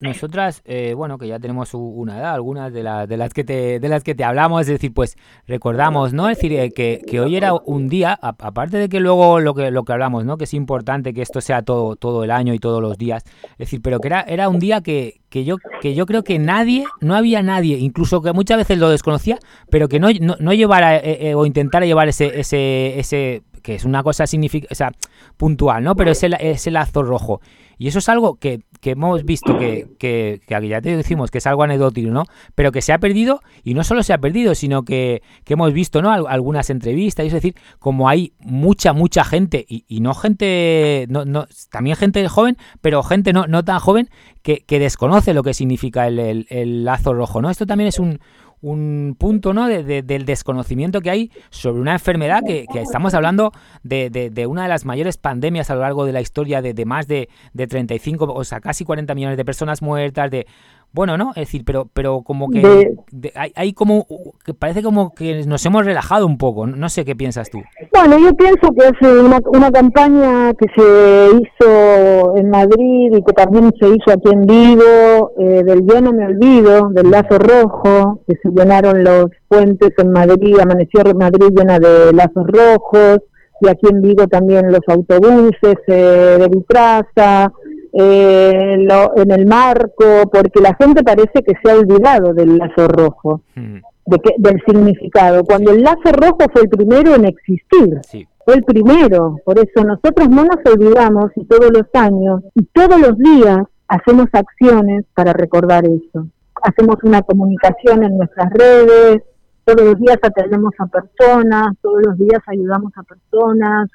Nosotras, eh, bueno, que ya tenemos una edad, algunas de, de, las que te, de las que te hablamos, es decir, pues recordamos, ¿no? Es decir, eh, que, que, hoy era un día, aparte de que luego lo que, lo que hablamos, ¿no? Que es importante que esto sea todo, todo el año y todos los días, es decir, pero que era, era un día que, que, yo, que yo creo que nadie, no había nadie, incluso que muchas veces lo desconocía, pero que no, no, llevara eh, o intentara llevar ese, ese, ese que es una cosa significa, o sea, puntual, ¿no? Pero es el, ese lazo rojo. Y eso es algo que, hemos visto que, que, que, ya te decimos que es algo anecdótico, ¿no? Pero que se ha perdido y no solo se ha perdido, sino que, hemos visto, ¿no? Algunas entrevistas, es decir, como hay mucha, mucha gente y, no gente, no, no, también gente joven, pero gente no, no tan joven que, desconoce lo que significa el, el lazo rojo, ¿no? Esto también es un, un punto ¿no? De, del desconocimiento que hay sobre una enfermedad que, estamos hablando de, de, una de las mayores pandemias a lo largo de la historia, de, más de, de 35, o sea, casi 40 millones de personas muertas, de bueno, ¿no? Es decir, pero, pero como que hay, como, que parece como que nos hemos relajado un poco, no sé qué piensas tú. Bueno, yo pienso que es una, una campaña que se hizo en Madrid y que también se hizo aquí en Vigo, eh, del Yo no me olvido, del Lazo Rojo, que se llenaron los puentes en Madrid, amaneció Madrid llena de lazos rojos, y aquí en Vigo también los autobuses eh, de Vitraza, eh, en el marco, porque la gente parece que se ha olvidado del lazo rojo, hmm. de que, del significado, cuando el lazo rojo fue el primero en existir. Fue el primero, por eso nosotros no nos olvidamos y todos los años y todos los días hacemos acciones para recordar eso. Hacemos una comunicación en nuestras redes, todos los días atendemos a personas, todos los días ayudamos a personas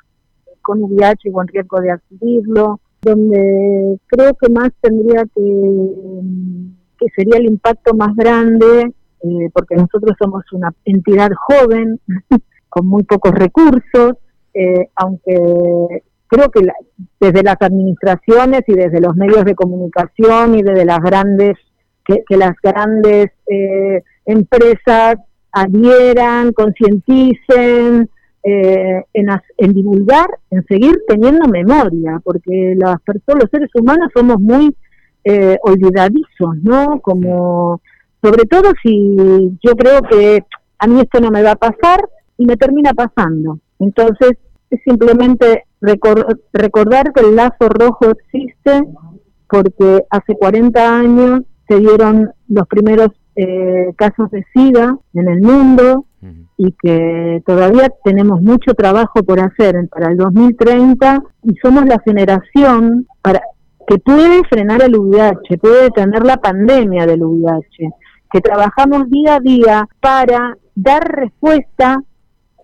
con VIH o en riesgo de adquirirlo donde creo que más tendría que, que sería el impacto más grande, eh, porque nosotros somos una entidad joven, con muy pocos recursos, eh, aunque creo que desde las administraciones y desde los medios de comunicación y desde las grandes, que, las grandes eh, empresas adhieran, concienticen, eh, en, divulgar, en seguir teniendo memoria, porque las personas, los seres humanos somos muy eh, olvidadizos, ¿no? Como, sobre todo si yo creo que a mí esto no me va a pasar y me termina pasando. Entonces, es simplemente recordar que el lazo rojo existe porque hace 40 años se dieron los primeros eh, casos de SIDA en el mundo y que todavía tenemos mucho trabajo por hacer para el 2030 y somos la generación para que puede frenar el VIH, puede detener la pandemia del VIH, que trabajamos día a día para dar respuesta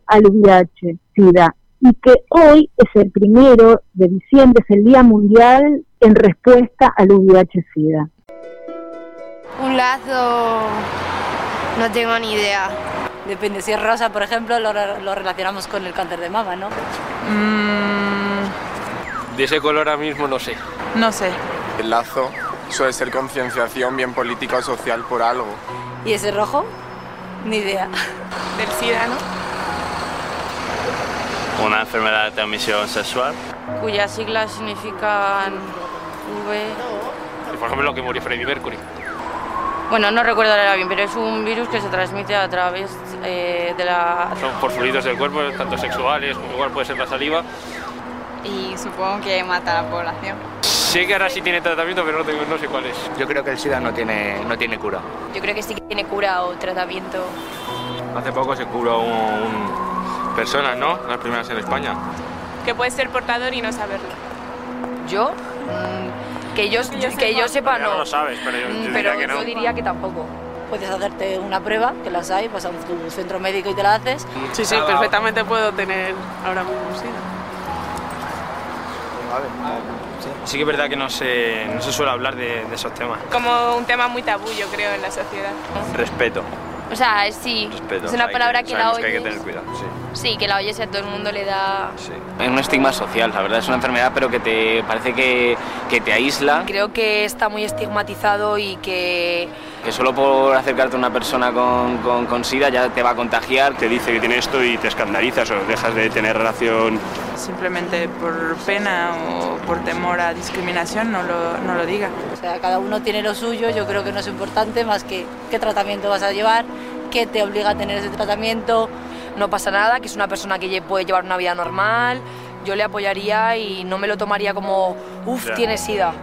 al VIH, SIDA, y que hoy es el primero de diciembre, es el Día Mundial en respuesta al VIH-Sida. Un lazo, no tengo ni idea. Depende, si es rosa, por ejemplo, lo, relacionamos con el cáncer de mama, ¿no? Mm. De ese color ahora mismo no sé. No sé. El lazo suele ser concienciación bien política o social por algo. ¿Y ese rojo? Ni idea. Del SIDA, ¿no? Una enfermedad de transmisión sexual. Cuyas siglas significan V. Por ejemplo, lo que murió Freddie Mercury. Bueno, no recuerdo ahora bien, pero es un virus que se transmite a través eh, de la... Son por fluidos del cuerpo, tanto sexuales como igual puede ser la saliva. Y supongo que mata a la población. Sé que ahora sí tiene tratamiento, pero no, tengo, no sé cuál es. Yo creo que el SIDA no tiene, no tiene cura. Yo creo que sí que tiene cura o tratamiento. Hace poco se curó un, personas, ¿no? Las primeras en España. Que puede ser portador y no saberlo. ¿Yo? Que yo, que yo, sepa, no. no lo sabes, pero yo, mm, diría que no. yo diría que tampoco. Puedes hacerte una prueba, que las hay, vas a tu centro médico y te la haces. Sí, sí, perfectamente puedo tener ahora mismo SIDA. Sí que es verdad que no se, no se suele hablar de, de esos temas. Como un tema muy tabú, yo creo, en la sociedad. Respeto. O sea, sí, es una palabra que, la oyes. Que hay que tener cuidado, sí. Sí, que la oyes y a todo el mundo le da... Sí. Es un estigma social, la verdad es una enfermedad, pero que te parece que, que te aísla. Creo que está muy estigmatizado y que... Que solo por acercarte a una persona con, con, con SIDA ya te va a contagiar. Te dice que tiene esto y te escandalizas o dejas de tener relación. Simplemente por pena o por temor a discriminación no lo, no lo diga. O sea, cada uno tiene lo suyo, yo creo que no es importante más que qué tratamiento vas a llevar, qué te obliga a tener ese tratamiento. No pasa nada, que es una persona que puede llevar una vida normal, yo le apoyaría y no me lo tomaría como, uff, tiene sida.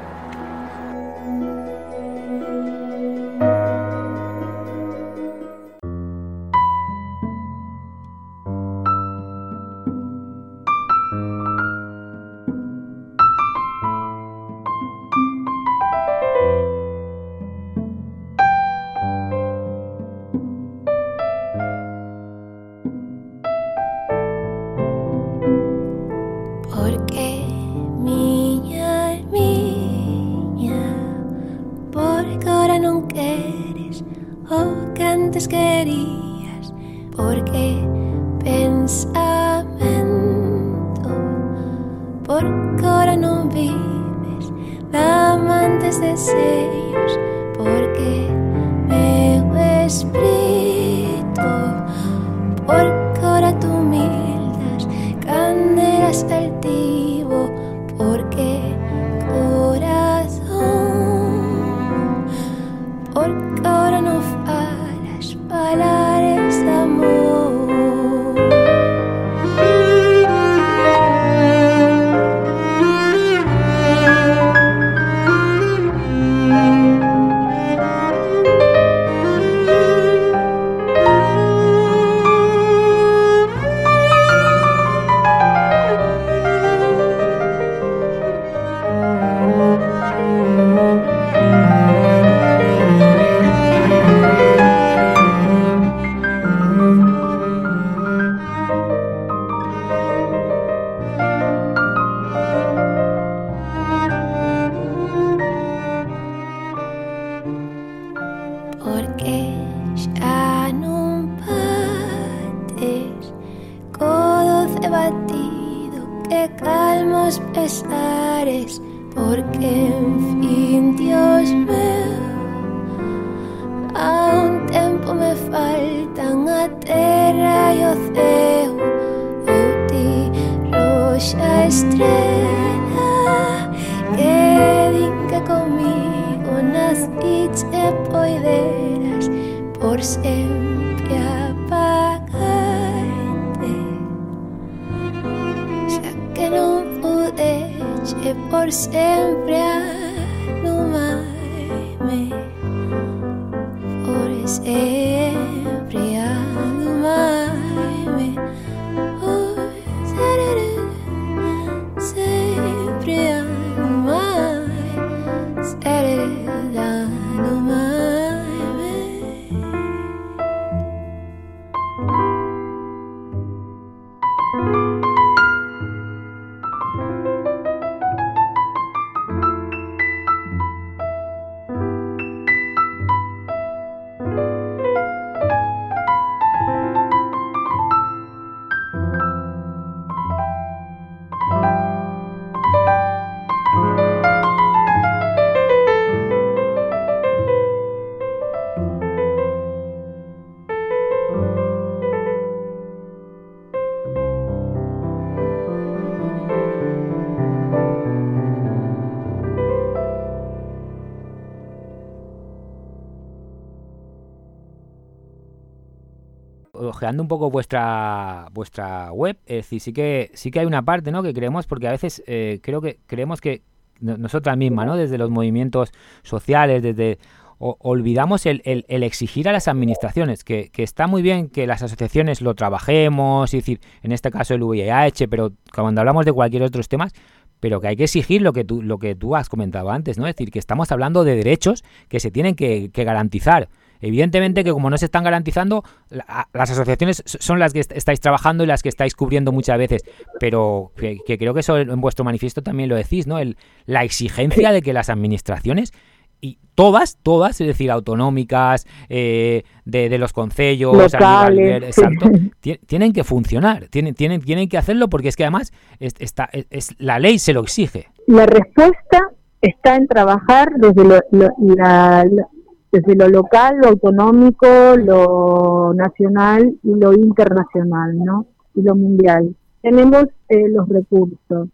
desejos, porque meu espírito. Ojeando un poco vuestra vuestra web, es decir, sí que sí que hay una parte, ¿no? Que creemos, porque a veces eh, creo que creemos que no- nosotras mismas, ¿no? Desde los movimientos sociales, desde o- olvidamos el, el- el exigir a las administraciones, que, que está muy bien que las asociaciones lo trabajemos, es decir, en este caso el VIH, pero cuando hablamos de cualquier otros temas, pero que hay que exigir lo que tú, lo que tú has comentado antes, ¿no? Es decir, que estamos hablando de derechos que se tienen que, que garantizar. Evidentemente que como no se están garantizando, la- las asociaciones son las que est- estáis trabajando y las que estáis cubriendo muchas veces, pero que, que creo que eso en vuestro manifiesto también lo decís, ¿no? El, la exigencia de que las administraciones y todas, todas, es decir, autonómicas, eh, de, de los concellos, Locales, sí. exacto, tienen que funcionar, tienen, tienen, tienen que hacerlo porque es que además es, está, es- es- la ley se lo exige. La respuesta está en trabajar desde lo, lo- la- la- desde lo local, lo autonómico, lo nacional y lo internacional, ¿no? Y lo mundial. Tenemos eh, los recursos.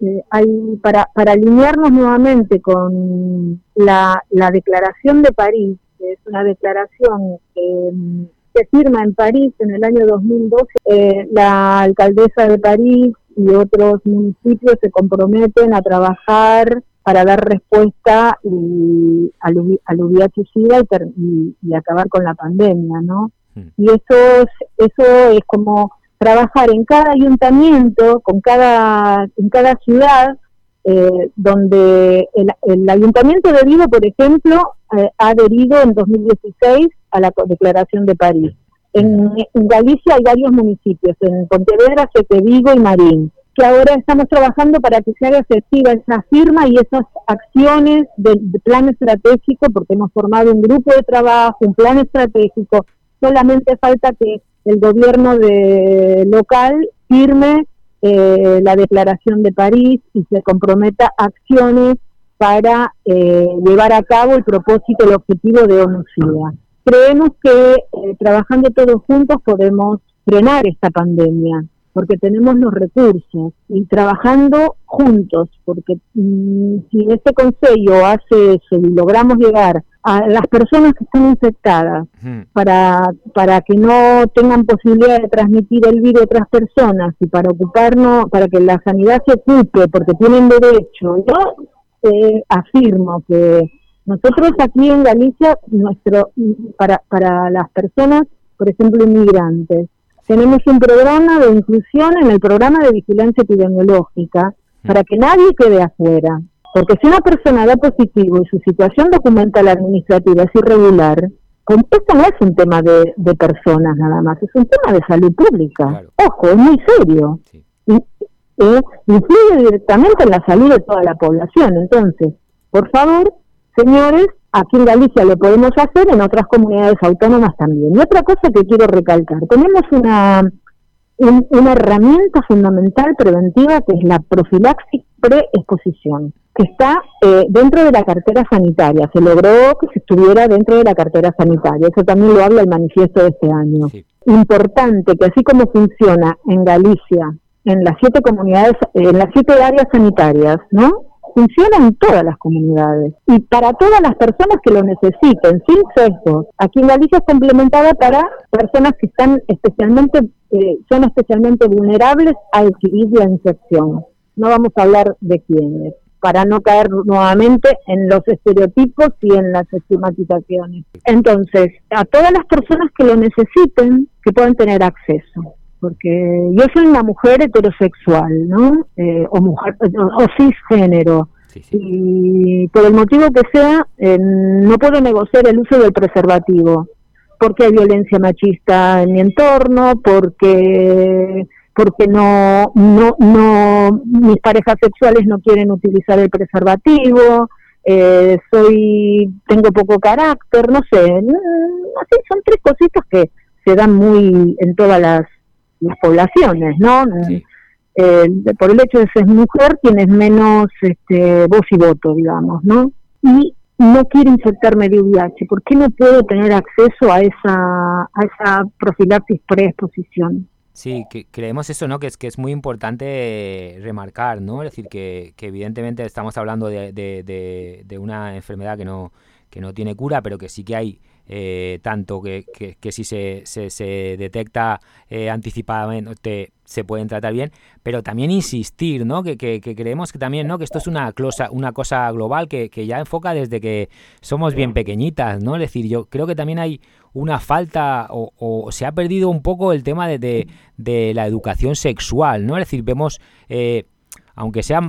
Eh, hay para, para alinearnos nuevamente con la, la Declaración de París, que es una declaración que mm, se firma en París en el año 2012, eh, la alcaldesa de París y otros municipios se comprometen a trabajar para dar respuesta y, al, al VIH-Sida y, y- y acabar con la pandemia, ¿no? Y eso es, eso es como trabajar en cada ayuntamiento, con cada, en cada ciudad, eh, donde el, el ayuntamiento de Vigo, por ejemplo, eh, ha adherido en 2016 a la Declaración de París. En, en Galicia hay varios municipios, en Pontevedra, Sete Vigo y Marín, que ahora estamos trabajando para que se haga efectiva esa firma y esas acciones de, de plan estratégico, porque hemos formado un grupo de trabajo, un plan estratégico. Solamente falta que el gobierno de local firme eh, la declaración de París y se comprometa acciones para eh, llevar a cabo el propósito, el objetivo de ONU-SIDA. Creemos que eh, trabajando todos juntos podemos frenar esta pandemia, porque tenemos los recursos y trabajando juntos, porque mm, si este consejo hace eso y logramos llegar a las personas que están infectadas para, para que no tengan posibilidad de transmitir el virus a otras personas y para ocuparnos, para que la sanidad se ocupe, porque tienen derecho. Yo eh, afirmo que nosotros aquí en Galicia, nuestro para, para las personas, por ejemplo, inmigrantes, tenemos un programa de inclusión en el programa de vigilancia epidemiológica para que nadie quede afuera. Porque si una persona da positivo y su situación documental administrativa es irregular, esto no es un tema de, de personas nada más, es un tema de salud pública. Ojo, es muy serio. Y, eh, influye directamente en la salud de toda la población. Entonces, por favor, señores, aquí en Galicia lo podemos hacer, en otras comunidades autónomas también. Y otra cosa que quiero recalcar, tenemos una, un- una herramienta fundamental preventiva que es la profilaxis preexposición, que está eh, dentro de la cartera sanitaria. Se logró que se estuviera dentro de la cartera sanitaria. Eso también lo habla el manifiesto de este año. Importante que así como funciona en Galicia, en las siete comunidades, en las siete áreas sanitarias, ¿no? Funciona en todas las comunidades y para todas las personas que lo necesiten, sin sesgos. Aquí en Galicia es complementada para personas que están especialmente, eh, son especialmente vulnerables a adquirir la infección. No vamos a hablar de quiénes. para no caer nuevamente en los estereotipos y en las estigmatizaciones. Entonces, a todas las personas que lo necesiten, que puedan tener acceso porque yo soy una mujer heterosexual, ¿no? Eh, o mujer o, cisgénero. Y por el motivo que sea, eh, no puedo negociar el uso del preservativo, porque hay violencia machista en mi entorno, porque porque no, no, no, mis parejas sexuales no quieren utilizar el preservativo, eh, soy, tengo poco carácter, no sé, así son tres cositas que se dan muy en todas las, poblaciones, ¿no? Eh, por el hecho de ser mujer tienes menos este, voz y voto, digamos, ¿no? Y no quiero infectarme de VIH, ¿por qué no puedo tener acceso a esa, a esa profilaxis preexposición? Sí, que creemos eso, ¿no? Que es que es muy importante remarcar, ¿no? Es decir, que, que evidentemente estamos hablando de, de, de, una enfermedad que no, que no tiene cura, pero que sí que hay eh, tanto que, que, si se, se, detecta eh, anticipadamente se pueden tratar bien, pero también insistir, ¿no? Que, que, creemos que también, ¿no? Que esto es una, cosa, una cosa global que, ya enfoca desde que somos bien pequeñitas, ¿no? Es decir, yo creo que también hay una falta o, se ha perdido un poco el tema de, de, la educación sexual, ¿no? Es decir, vemos... Eh, aunque sea,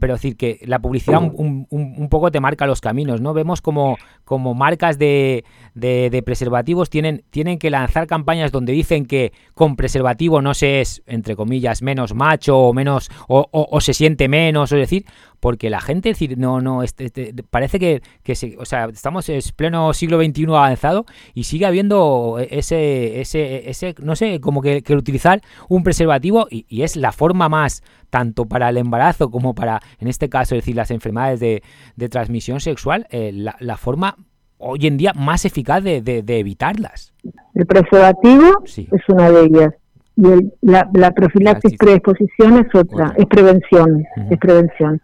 pero decir que la publicidad un, un, poco te marca los caminos, ¿no? Vemos como, como marcas de, de, preservativos tienen, tienen que lanzar campañas donde dicen que con preservativo no se es, entre comillas, menos macho o menos, o, o, se siente menos, es decir, porque la gente, decir, no, no, este, este, parece que, que se, o sea, estamos en pleno siglo XXI avanzado y sigue habiendo ese, ese, ese no sé, como que, que utilizar un preservativo y, y es la forma más tanto para el embarazo como para, en este caso, decir, las enfermedades de, de transmisión sexual, eh, la, la, forma hoy en día más eficaz de, de, evitarlas. El preservativo es una de ellas. Y el, la, la, profilaxis preexposición es otra, es prevención, es prevención.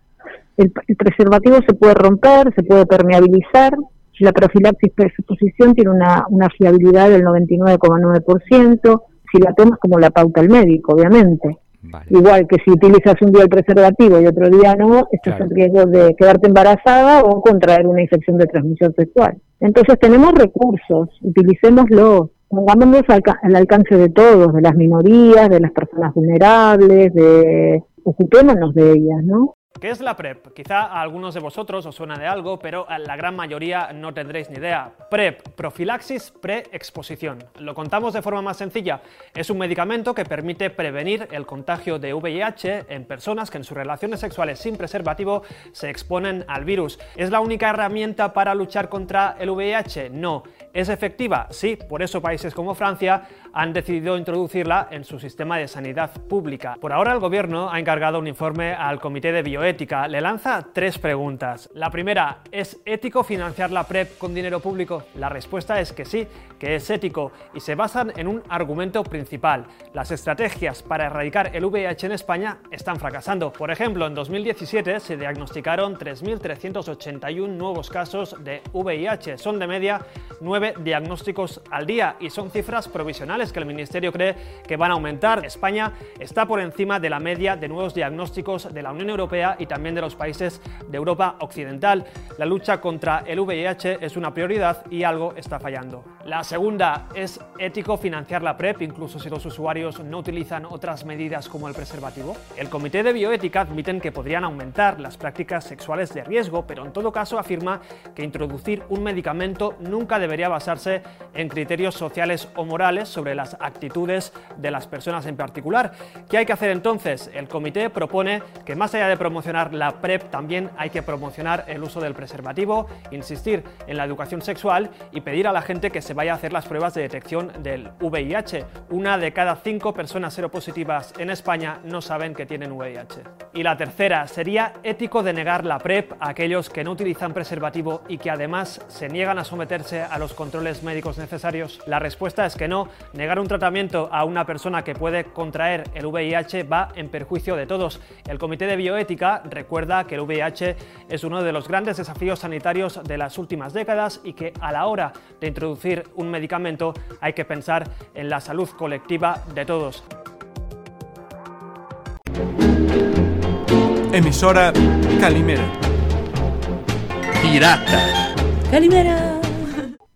El, el, preservativo se puede romper, se puede permeabilizar. La profilaxis preexposición tiene una, una fiabilidad del 99,9%. Si la tomas como la pauta al médico, obviamente. Igual que si utilizas un día el preservativo y otro día no, estás en riesgo de quedarte embarazada o contraer una infección de transmisión sexual. Entonces tenemos recursos, utilicémoslos, pongámonos al, al alcance de todos, de las minorías, de las personas vulnerables, de ocupémonos de ellas, ¿no? ¿Qué es la PrEP? Quizá a algunos de vosotros os suena de algo, pero a la gran mayoría no tendréis ni idea. PrEP, profilaxis pre-exposición. Lo contamos de forma más sencilla. Es un medicamento que permite prevenir el contagio de VIH en personas que en sus relaciones sexuales sin preservativo se exponen al virus. ¿Es la única herramienta para luchar contra el VIH? No. ¿Es efectiva? Sí, por eso países como Francia han decidido introducirla en su sistema de sanidad pública. Por ahora el gobierno ha encargado un informe al Comité de Bioética le lanza tres preguntas. La primera, ¿es ético financiar la PrEP con dinero público? La respuesta es que sí, que es ético y se basan en un argumento principal. Las estrategias para erradicar el VIH en España están fracasando. Por ejemplo, en 2017 se diagnosticaron 3.381 nuevos casos de VIH. Son de media 9 diagnósticos al día y son cifras provisionales que el Ministerio cree que van a aumentar. España está por encima de la media de nuevos diagnósticos de la Unión Europea y también de los países de Europa Occidental. La lucha contra el VIH es una prioridad y algo está fallando. La segunda, ¿es ético financiar la PrEP incluso si los usuarios no utilizan otras medidas como el preservativo? El Comité de Bioética admiten que podrían aumentar las prácticas sexuales de riesgo, pero en todo caso afirma que introducir un medicamento nunca debería basarse en criterios sociales o morales sobre las actitudes de las personas en particular. ¿Qué hay que hacer entonces? El comité propone que más allá de promocionar la PrEP, también hay que promocionar el uso del preservativo, insistir en la educación sexual y pedir a la gente que se vaya a hacer las pruebas de detección del VIH. Una de cada cinco personas seropositivas en España no saben que tienen VIH. Y la tercera, ¿sería ético denegar la PrEP a aquellos que no utilizan preservativo y que además se niegan a someterse a los controles médicos necesarios? La respuesta es que no. Negar un tratamiento a una persona que puede contraer el VIH va en perjuicio de todos. El Comité de Bioética recuerda que el VIH es uno de los grandes desafíos sanitarios de las últimas décadas y que a la hora de introducir un medicamento hay que pensar en la salud colectiva de todos. Emisora Calimera. Pirata. Calimera.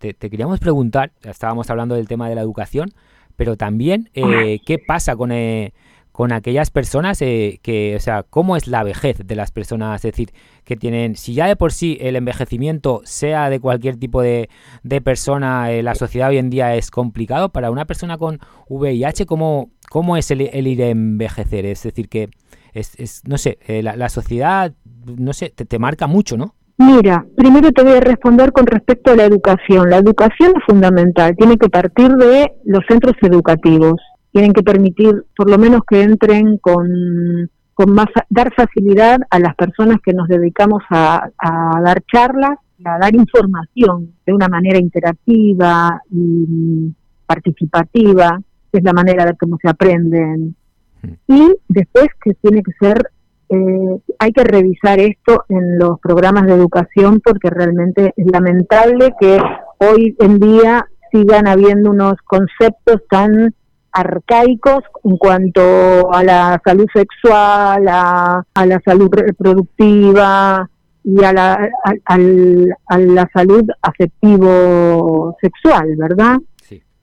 Te, te queríamos preguntar, estábamos hablando del tema de la educación, pero también eh, qué pasa con, eh, con aquellas personas eh, que, o sea, cómo es la vejez de las personas, es decir, que tienen, si ya de por sí el envejecimiento, sea de cualquier tipo de, de persona, eh, la sociedad hoy en día es complicado, para una persona con VIH, ¿cómo, cómo es el, el ir a envejecer? Es decir, que es, es no sé, eh, la, la sociedad, no sé, te, te marca mucho, ¿no? Mira, primero te voy a responder con respecto a la educación. La educación es fundamental, tiene que partir de los centros educativos, tienen que permitir por lo menos que entren con, con más, dar facilidad a las personas que nos dedicamos a, a dar charlas, a dar información de una manera interactiva y participativa, que es la manera de cómo se aprenden. Y después que tiene que ser eh, hay que revisar esto en los programas de educación porque realmente es lamentable que hoy en día sigan habiendo unos conceptos tan arcaicos en cuanto a la salud sexual, a, a la salud reproductiva y a la, a, a la salud afectivo-sexual, ¿verdad?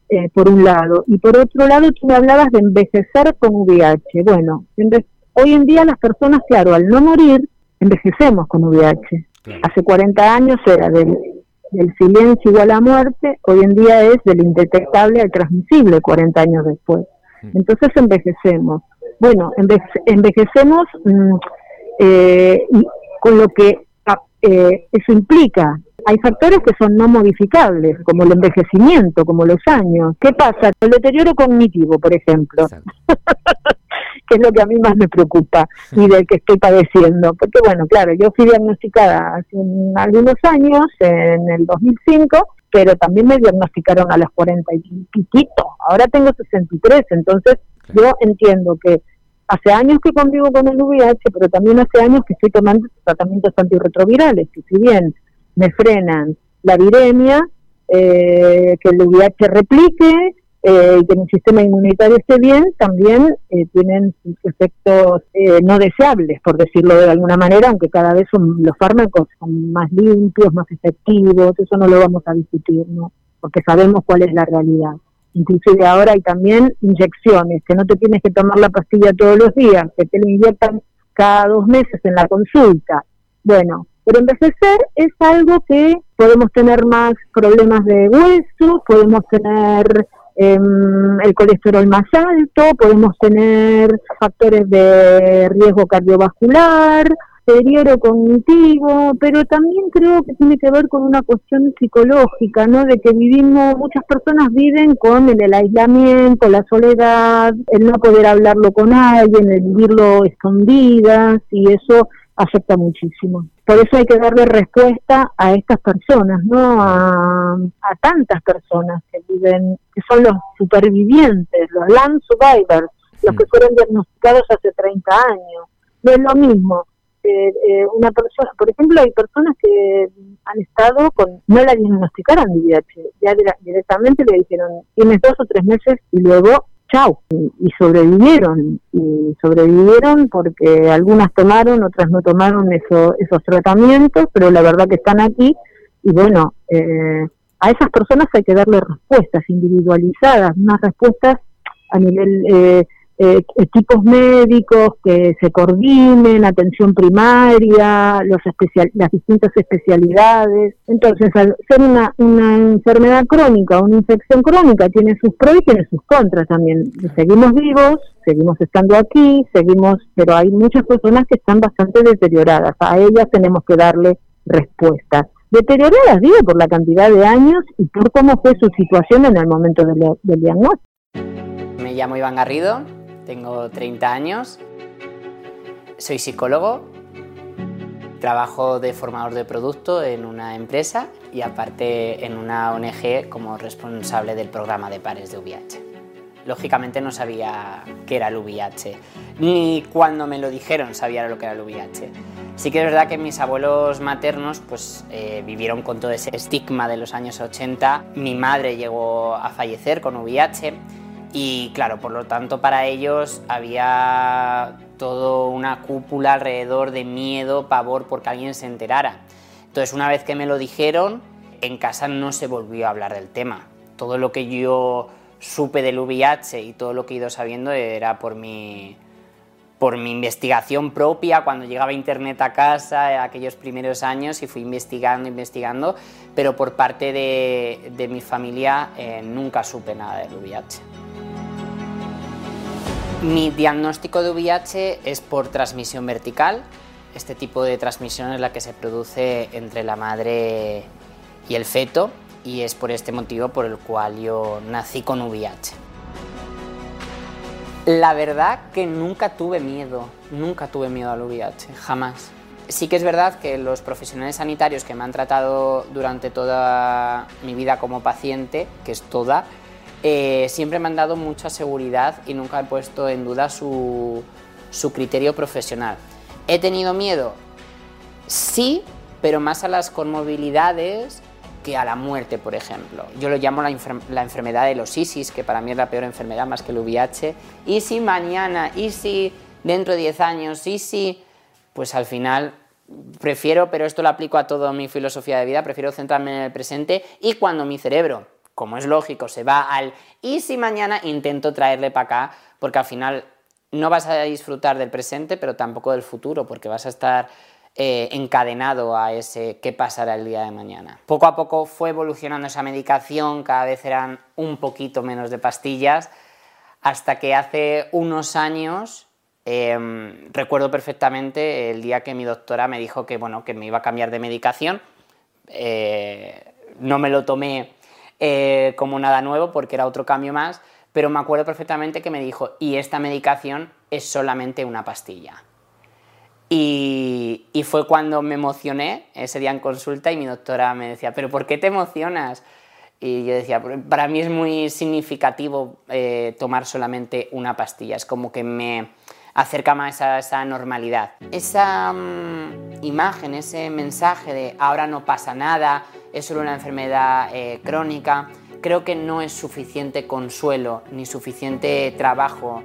Eh, por un lado. Y por otro lado, tú me hablabas de envejecer con VIH. Bueno, enve- hoy en día las personas, claro, al no morir, envejecemos con VIH. Hace 40 años era del, del silencio igual a muerte, hoy en día es del indetectable al transmisible 40 años después. Entonces envejecemos. Bueno, enve- envejecemos mm, eh, y con lo que ah, eh, eso implica. Hay factores que son no modificables, como el envejecimiento, como los años. ¿Qué pasa? El deterioro cognitivo, por ejemplo, que es lo que a mí más me preocupa y del que estoy padeciendo. Porque, bueno, claro, yo fui diagnosticada hace un- algunos años, en el 2005, pero también me diagnosticaron a los 40 y piquito. Ahora tengo 63, entonces yo entiendo que hace años que convivo con el VIH, pero también hace años que estoy tomando tratamientos antirretrovirales, que si bien me frenan la viremia, eh, que el VIH replique eh, y que mi sistema inmunitario esté bien, también eh, tienen efectos eh, no deseables, por decirlo de alguna manera, aunque cada vez son, los fármacos son más limpios, más efectivos, eso no lo vamos a discutir, ¿no? porque sabemos cuál es la realidad. Inclusive ahora hay también inyecciones, que no te tienes que tomar la pastilla todos los días, que te la inyectan cada dos meses en la consulta. Bueno, pero envejecer es algo que podemos tener más problemas de hueso, podemos tener em, el colesterol más alto, podemos tener factores de riesgo cardiovascular, deterioro cognitivo, pero también creo que tiene que ver con una cuestión psicológica, ¿no? De que vivimos, muchas personas viven con el, el aislamiento, la soledad, el no poder hablarlo con alguien, el vivirlo escondidas, y eso afecta muchísimo. Por eso hay que darle respuesta a estas personas, ¿no? A, a tantas personas que viven, que son los supervivientes, los land survivors, los que fueron diagnosticados hace 30 años. No es lo mismo eh, eh, una persona, por ejemplo, hay personas que han estado con, no la diagnosticaron de VIH, ya dire- directamente le dijeron, tienes dos o tres meses y luego, chao, y, y sobrevivieron, y sobrevivieron porque algunas tomaron, otras no tomaron eso, esos tratamientos, pero la verdad que están aquí, y bueno, eh, a esas personas hay que darle respuestas individualizadas, unas respuestas a nivel eh, eh, equipos médicos que se coordinen, atención primaria, los especial, las distintas especialidades. Entonces, al ser una, una enfermedad crónica, una infección crónica, tiene sus pros y tiene sus contras también. Seguimos vivos, seguimos estando aquí, seguimos, pero hay muchas personas que están bastante deterioradas. A ellas tenemos que darle respuestas. Deterioradas, digo, por la cantidad de años y por cómo fue su situación en el momento del, del diagnóstico. Me llamo Iván Garrido, tengo 30 años, soy psicólogo, trabajo de formador de producto en una empresa y aparte en una ONG como responsable del programa de pares de VIH. Lógicamente no sabía qué era el VIH, ni cuando me lo dijeron sabía lo que era el VIH. Sí que es verdad que mis abuelos maternos pues, eh, vivieron con todo ese estigma de los años 80. Mi madre llegó a fallecer con VIH y claro, por lo tanto para ellos había todo una cúpula alrededor de miedo, pavor, porque alguien se enterara. Entonces, una vez que me lo dijeron, en casa no se volvió a hablar del tema. Todo lo que yo supe del VIH y todo lo que he ido sabiendo era por mi, por mi investigación propia, cuando llegaba internet a casa, aquellos primeros años, y fui investigando, investigando, pero por parte de, de mi familia eh, nunca supe nada del VIH. Mi diagnóstico de VIH es por transmisión vertical. Este tipo de transmisión es la que se produce entre la madre y el feto y es por este motivo por el cual yo nací con VIH. La verdad que nunca tuve miedo, nunca tuve miedo al VIH, jamás. Sí que es verdad que los profesionales sanitarios que me han tratado durante toda mi vida como paciente, que es toda, eh, siempre me han dado mucha seguridad y nunca he puesto en duda su, su criterio profesional. ¿He tenido miedo? Sí, pero más a las conmovilidades que a la muerte, por ejemplo. Yo lo llamo la, la enfermedad de los ISIS, que para mí es la peor enfermedad más que el VIH. ¿Y si mañana? ¿Y si dentro de 10 años? ¿Y si? Pues al final prefiero, pero esto lo aplico a toda mi filosofía de vida, prefiero centrarme en el presente y cuando mi cerebro, como es lógico, se va al ¿y si mañana? intento traerle para acá, porque al final no vas a disfrutar del presente, pero tampoco del futuro, porque vas a estar eh, encadenado a ese qué pasará el día de mañana. Poco a poco fue evolucionando esa medicación, cada vez eran un poquito menos de pastillas, hasta que hace unos años eh, recuerdo perfectamente el día que mi doctora me dijo que, bueno, que me iba a cambiar de medicación. Eh, no me lo tomé eh, como nada nuevo porque era otro cambio más, pero me acuerdo perfectamente que me dijo, y esta medicación es solamente una pastilla. Y, fue cuando me emocioné ese día en consulta y mi doctora me decía, pero ¿por qué te emocionas? Y yo decía, para mí es muy significativo eh, tomar solamente una pastilla, es como que me acerca más a esa normalidad. Esa mm, imagen, ese mensaje de ahora no pasa nada, es solo una enfermedad eh, crónica, creo que no es suficiente consuelo ni suficiente trabajo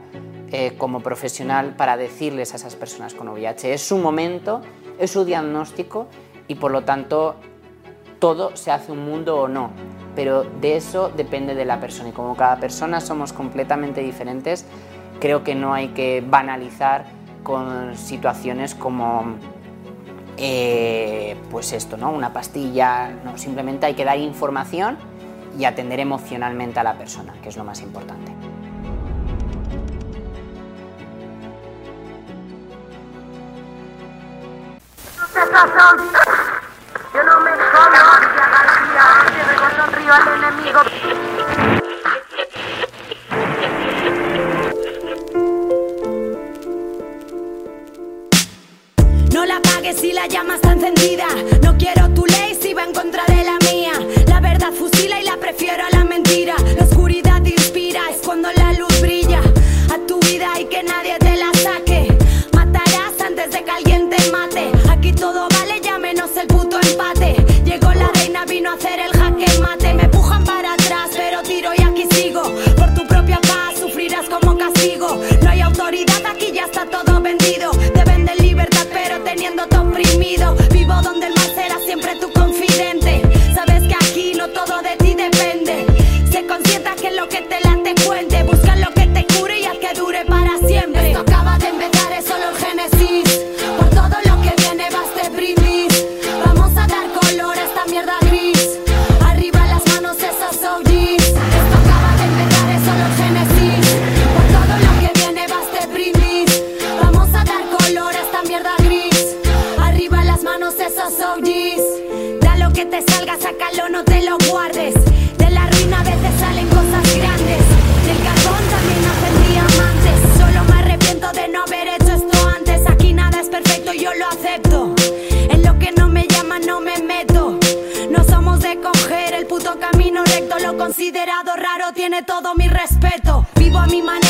eh, como profesional para decirles a esas personas con VIH. Es su momento, es su diagnóstico y por lo tanto todo se hace un mundo o no, pero de eso depende de la persona. Y como cada persona somos completamente diferentes, creo que no hay que banalizar con situaciones como eh, pues esto, ¿no? Una pastilla, no, simplemente hay que dar información y atender emocionalmente a la persona, que es lo más importante. Apagues si la llama está encendida. No quiero tu ley si va en contra de la mía. La verdad fusila y la prefiero a la mentira. Todo mi respeto. Vivo a mi manera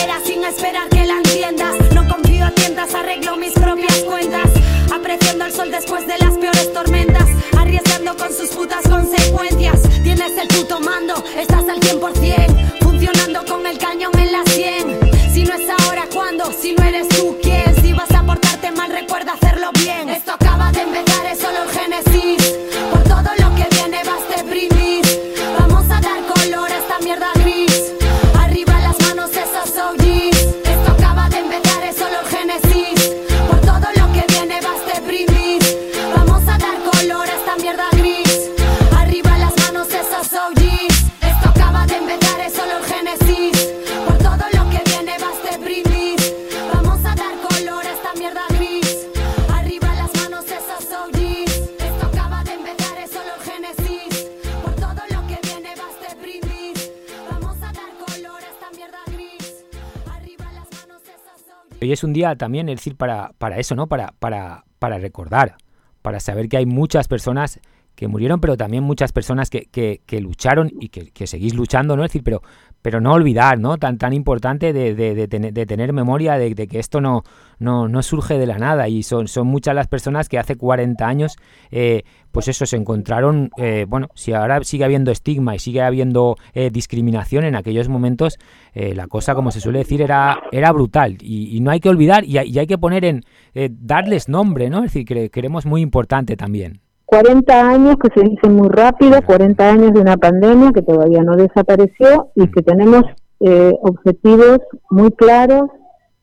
es un día también, es decir, para, para eso, ¿no? Para, para, para recordar, para saber que hay muchas personas que murieron, pero también muchas personas que, que, que lucharon y que, que, seguís luchando, ¿no? Es decir, pero, pero no olvidar, ¿no? Tan, tan importante de, de, de tener, de tener memoria de, que esto no, no, no, surge de la nada y son, son muchas las personas que hace 40 años, eh, pues eso, se encontraron, eh, bueno, si ahora sigue habiendo estigma y sigue habiendo eh, discriminación en aquellos momentos, eh, la cosa, como se suele decir, era, era brutal y, y no hay que olvidar y hay, y hay que poner en, eh, darles nombre, ¿no? Es decir, que creemos muy importante también. 40 años que se dicen muy rápido, 40 años de una pandemia que todavía no desapareció y que tenemos eh, objetivos muy claros,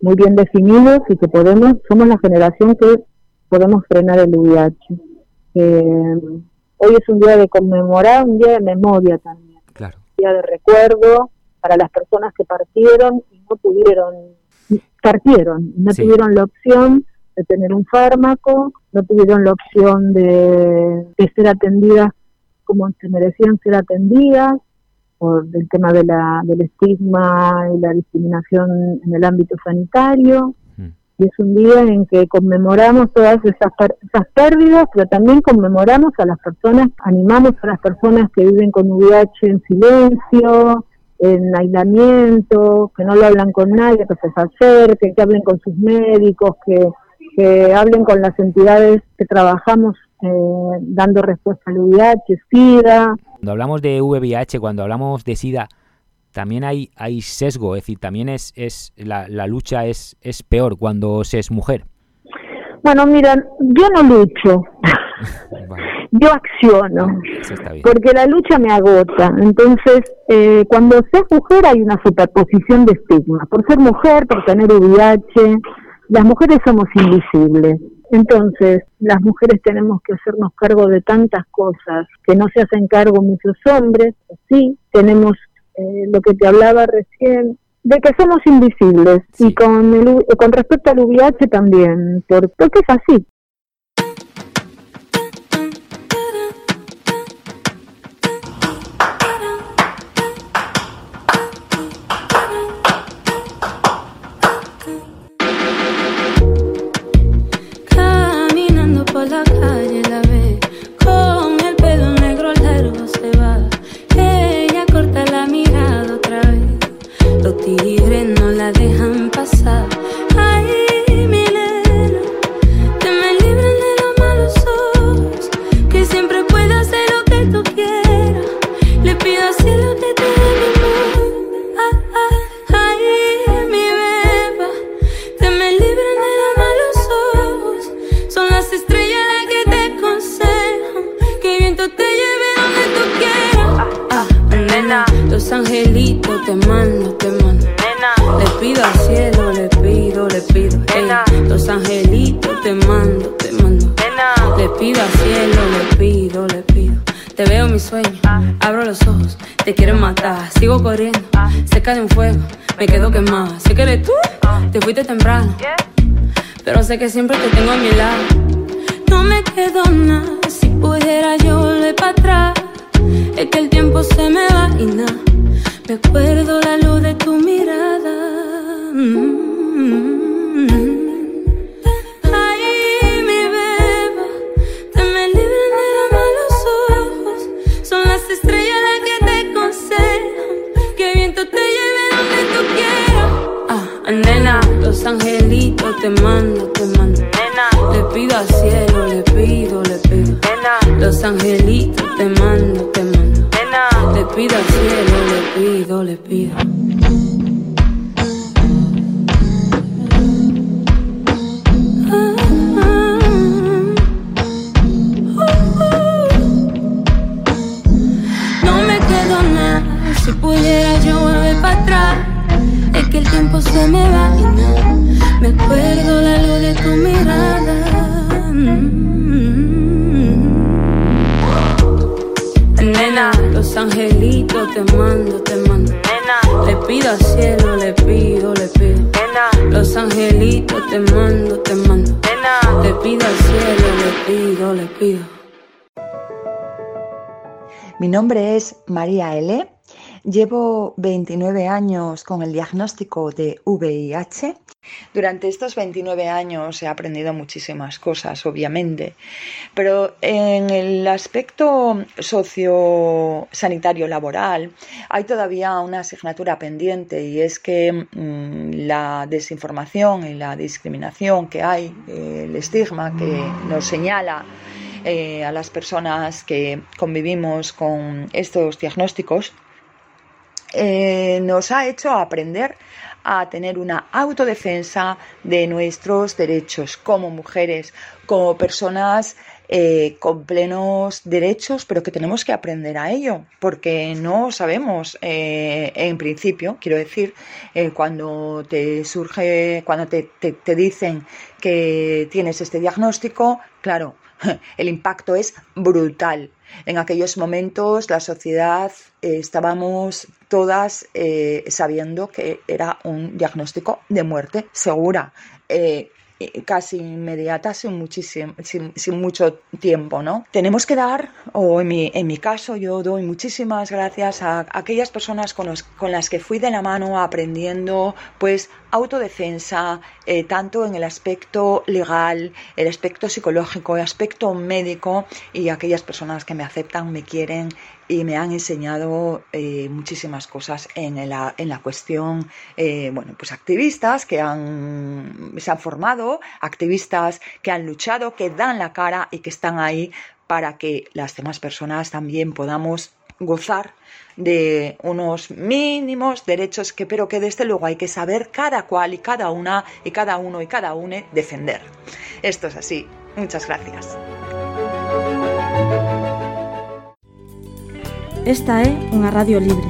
muy bien definidos y que podemos, somos la generación que podemos frenar el VIH. Eh, hoy es un día de conmemorar, un día de memoria también, claro. un día de recuerdo para las personas que partieron y no pudieron, partieron, no Sí. tuvieron la opción de tener un fármaco, no tuvieron la opción de, de ser atendidas como se merecían ser atendidas, por el tema de la, del estigma y la discriminación en el ámbito sanitario. Y es un día en que conmemoramos todas esas, esas pérdidas, pero también conmemoramos a las personas, animamos a las personas que viven con VIH en silencio, en aislamiento, que no lo hablan con nadie, que se acerquen, que hablen con sus médicos, que, que hablen con las entidades que trabajamos eh, dando respuesta al VIH, SIDA. Cuando hablamos de VIH, cuando hablamos de SIDA, también hay, hay sesgo, es decir, también es, es la, la lucha es, es peor cuando se es mujer. Bueno, mira, yo no lucho, yo acciono, porque la lucha me agota. Entonces, eh, cuando se es mujer hay una superposición de estigma. Por ser mujer, por tener VIH, las mujeres somos invisibles. Entonces, las mujeres tenemos que hacernos cargo de tantas cosas que no se hacen cargo muchos hombres, sí, tenemos eh, lo que te hablaba recién, de que somos invisibles y con, el, con respecto al VIH también, por, porque es así. La dejan pasar Ay, mi nena Que me libren de los malos ojos Que siempre pueda hacer lo que tú quieras Le pido al cielo que te dé mi Ah, ah, Ay, mi beba que me libren de los malos ojos. Son las estrellas las que te aconsejan. Que el viento te lleve donde tú quieras. Ah, nena, los angelitos te mando, te mando. Le pido al cielo, le pido, le pido. Ey, los angelitos te mando, te mando. Le pido al cielo, le pido, le pido. Te veo en mi sueño, abro los ojos, te quiero matar. Sigo corriendo, cerca de un fuego, me quedo quemada. Sé que eres tú, te fuiste temprano, pero sé que siempre te tengo a mi lado. No me quedo nada, si pudiera yo volver para atrás. Es que el tiempo se me va y nada. Me acuerdo la luz de tu mirada. Te me libren de los malos ojos. Son las estrellas las que te aconsejan. Que viento te lleve donde tú quieras. Ah, nena, los angelitos te mando, te mando. Le pido al cielo, le pido, le pido. Los angelitos te mando, te mando. Le pido al cielo, le pido, le pido. Pudiera yo volver para atrás. Es que el tiempo se me va y no me acuerdo la luz de tu mirada. Mm. Nena, los angelitos te mando, te mando. Le pido al cielo, le pido, le pido. Los angelitos te mando, te mando. Le pido al cielo, le pido, le pido. Mi nombre es María L. Llevo 29 años con el diagnóstico de VIH. Durante estos 29 años he aprendido muchísimas cosas, obviamente, pero en el aspecto sociosanitario laboral hay todavía una asignatura pendiente y es que mm, la desinformación y la discriminación que hay, el estigma que nos señala eh, a las personas que convivimos con estos diagnósticos, eh, nos ha hecho aprender a tener una autodefensa de nuestros derechos como mujeres, como personas eh, con plenos derechos, pero que tenemos que aprender a ello, porque no sabemos en principio, quiero decir, cuando te surge, cuando te, te dicen que tienes este diagnóstico, claro, el impacto es brutal. En aquellos momentos la sociedad eh, estábamos todas eh, sabiendo que era un diagnóstico de muerte segura. Eh, casi inmediata sin, muchísimo, sin, mucho tiempo, ¿no? Tenemos que dar, o en mi, en mi caso yo doy muchísimas gracias a aquellas personas con, con las que fui de la mano aprendiendo pues autodefensa, eh, tanto en el aspecto legal, el aspecto psicológico, el aspecto médico y aquellas personas que me aceptan, me quieren y me han enseñado eh, muchísimas cosas en la, en la cuestión, eh, bueno, pues activistas que han, se han formado, activistas que han luchado, que dan la cara y que están ahí para que las demás personas también podamos gozar de unos mínimos derechos que pero que desde luego hay que saber cada cual y cada una y cada uno y cada une defender. Esto es así. Muchas gracias. Esta é unha radio libre.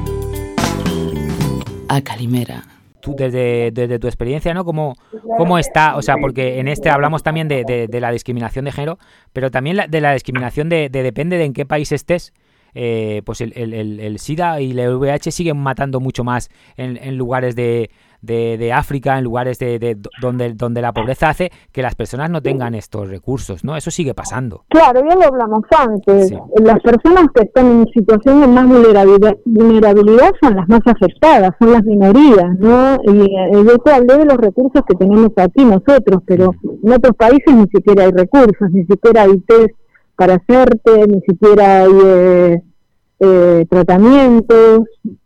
A Calimera. Tú desde, desde tu experiencia, ¿no? ¿Cómo, ¿Cómo está? O sea, porque en este hablamos también de, de, de la discriminación de género, pero también la, de la discriminación de, de depende de en qué país estés, eh, pues el, el, el, SIDA y el VIH siguen matando mucho más en, en lugares de, de, de, África, en lugares de, de, donde, donde la pobreza hace que las personas no tengan estos recursos, ¿no? Eso sigue pasando. Claro, ya lo hablamos antes. Las personas que están en situación de más vulnerabilidad, vulnerabilidad son las más afectadas, son las minorías, ¿no? Y eh, yo te hablé de los recursos que tenemos aquí nosotros, pero en otros países ni siquiera hay recursos, ni siquiera hay test para hacerte, ni siquiera hay eh, eh, tratamientos,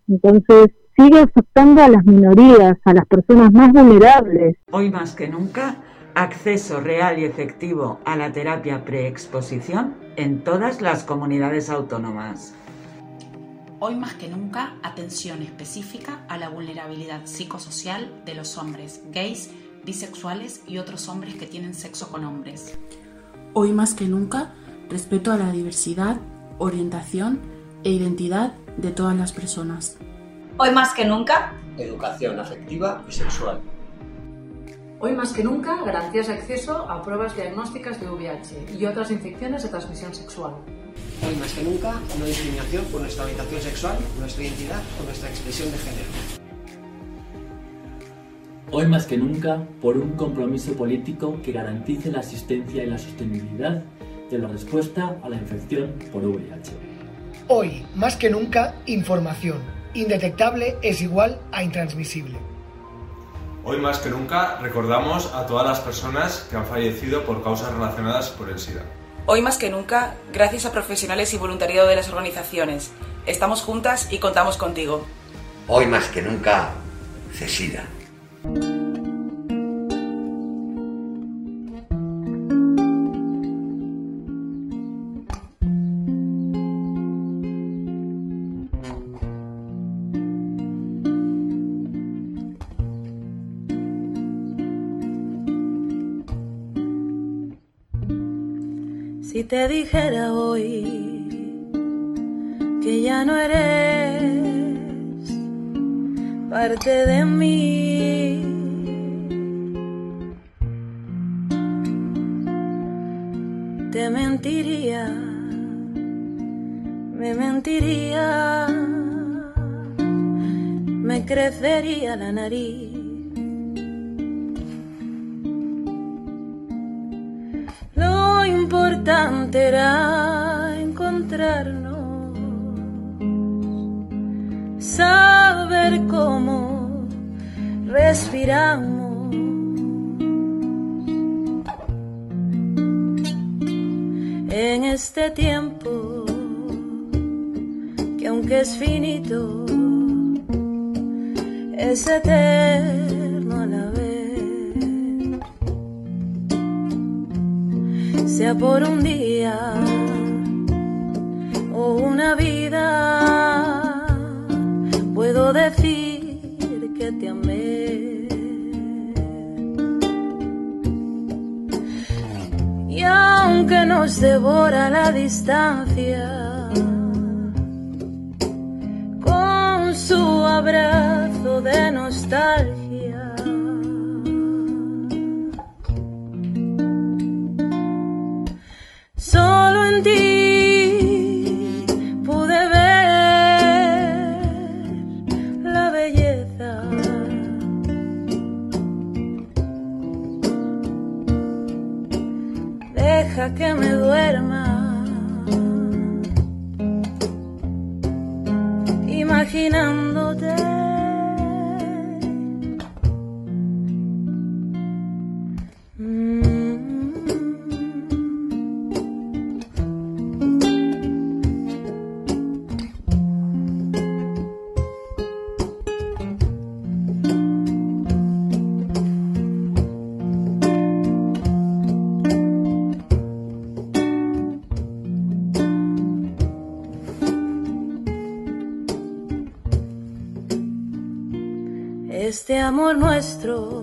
entonces sigue afectando a las minorías, a las personas más vulnerables. Hoy más que nunca, acceso real y efectivo a la terapia preexposición en todas las comunidades autónomas. Hoy más que nunca, atención específica a la vulnerabilidad psicosocial de los hombres gays, bisexuales y otros hombres que tienen sexo con hombres. Hoy más que nunca, respeto a la diversidad, orientación e identidad de todas las personas. Hoy más que nunca, educación afectiva y sexual. Hoy más que nunca, garantías de acceso a pruebas diagnósticas de VIH y otras infecciones de transmisión sexual. Hoy más que nunca, no discriminación por nuestra orientación sexual, nuestra identidad o nuestra expresión de género. Hoy más que nunca, por un compromiso político que garantice la asistencia y la sostenibilidad de la respuesta a la infección por VIH. Hoy, más que nunca, información. Indetectable es igual a intransmisible. Hoy más que nunca recordamos a todas las personas que han fallecido por causas relacionadas por el SIDA. Hoy más que nunca, gracias a profesionales y voluntariado de las organizaciones, estamos juntas y contamos contigo. Hoy más que nunca, CESIDA. Te dijera hoy que ya no eres parte de mí, te mentiría, me mentiría, me crecería la nariz. importante era encontrarnos, saber cómo respiramos. en este tiempo que aunque es finito, es eterno. Sea por un día o una vida, puedo decir que te amé. Y aunque nos devora la distancia, con su abrazo de nostalgia. Amor nuestro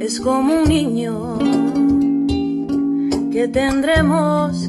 es como un niño que tendremos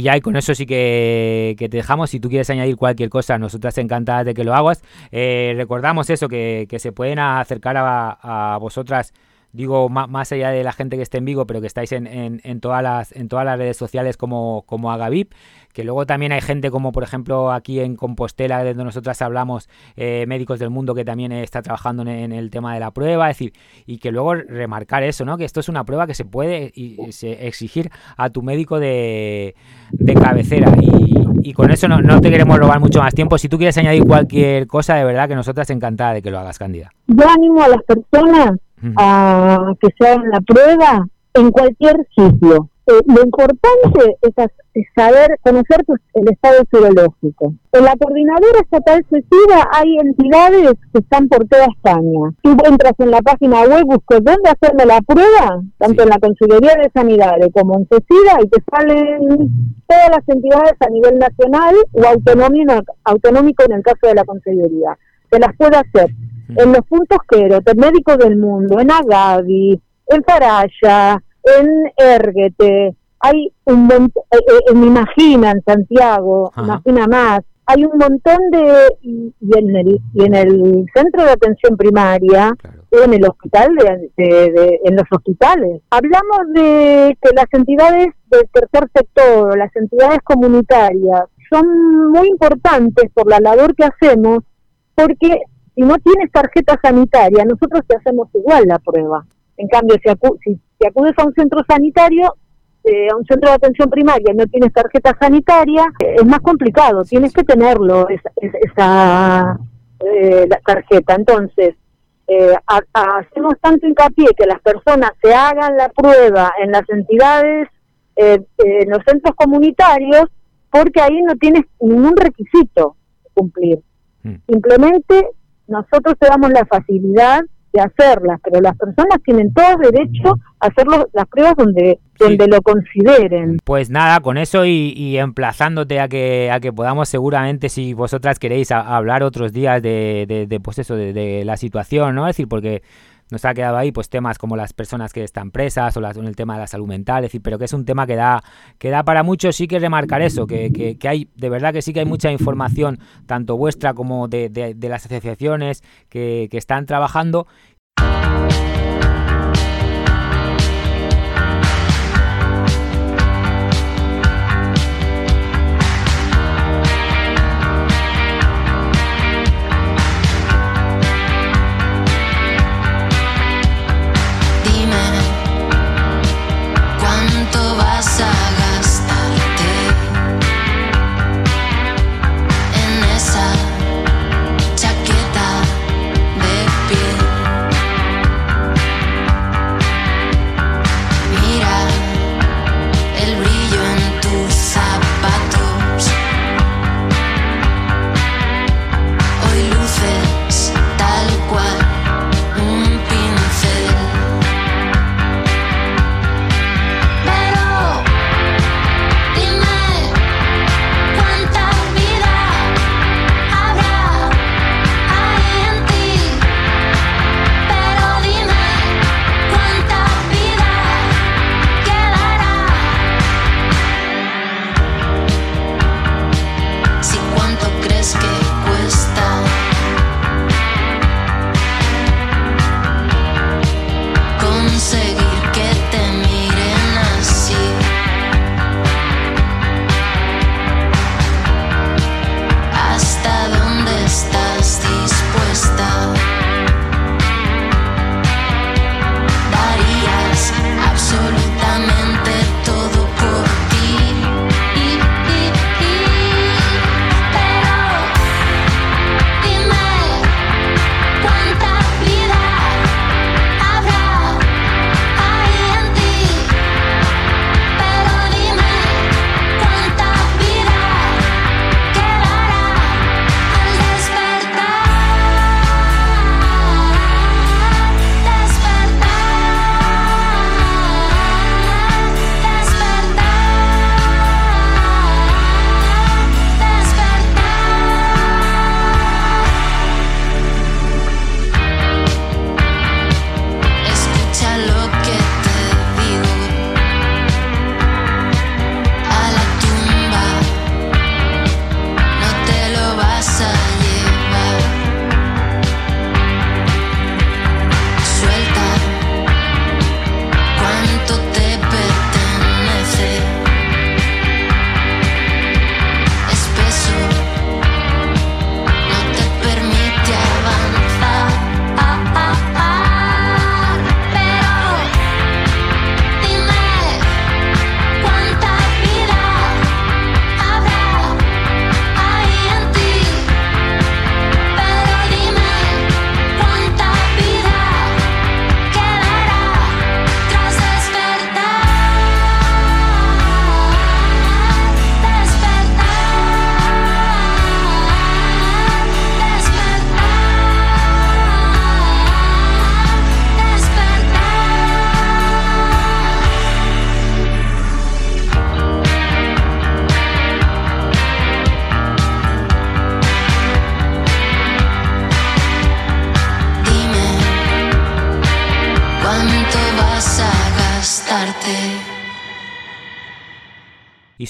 Y, ya, con eso sí que, te dejamos. Si tú quieres añadir cualquier cosa, nosotras encantadas de que lo hagas. Eh, recordamos eso, que, se pueden acercar a vosotras digo más, allá de la gente que esté en Vigo, pero que estáis en, en, todas, las, en todas las redes sociales como, como Agavip, que luego también hay gente como por ejemplo aquí en Compostela, donde nosotras hablamos, eh, médicos del mundo que también está trabajando en, el tema de la prueba, es decir, y que luego remarcar eso, ¿no? Que esto es una prueba que se puede exigir a tu médico de, de cabecera y, con eso no, no, te queremos robar mucho más tiempo. Si tú quieres añadir cualquier cosa, de verdad que nosotras encantada de que lo hagas, Cándida. Yo animo a las personas a que se hagan la prueba en cualquier sitio. Eh, lo importante es, saber, conocer el estado serológico. En la Coordinadora Estatal Suicida hay entidades que están por toda España. Tú entras en la página web, buscas dónde hacerme la prueba, tanto en la Consejería de Sanidad como en CECIDA, y te salen todas las entidades a nivel nacional o autonómico en el caso de la Consejería. Se las puede hacer en los puntos Quero, el Médico del Mundo, en Agavi, en Faraya, en Erguete, hay un montón, eh, eh, en Imagina, en Santiago, Imagina más, hay un montón de, y, en el, y en el centro de atención primaria, en el hospital, de, en los hospitales. Hablamos de que las entidades del tercer sector, las entidades comunitarias, son muy importantes por la labor que hacemos, porque si no tienes tarjeta sanitaria, nosotros te hacemos igual la prueba. En cambio, si, si, acudes a un centro sanitario, eh, a un centro de atención primaria y no tienes tarjeta sanitaria, eh, es más complicado, tienes que tenerlo, esa, eh, la tarjeta. Entonces, hacemos tanto hincapié que las personas se hagan la prueba en las entidades, en los centros comunitarios, porque ahí no tienes ningún requisito cumplir. Mm. Simplemente nosotros te damos la facilidad de hacerlas, pero las personas tienen todo derecho a hacer las pruebas donde, donde lo consideren. Pues nada, con eso y, emplazándote a que, a que podamos seguramente, si vosotras queréis, hablar otros días de, de, de pues eso, de, de, la situación, ¿no? Es decir, porque nos ha quedado ahí pues temas como las personas que están presas o, las, el tema de la salud mental, decir, pero que es un tema que da, que da para mucho, sí que remarcar eso, que, que, hay, de verdad que sí que hay mucha información, tanto vuestra como de, de, las asociaciones que, que están trabajando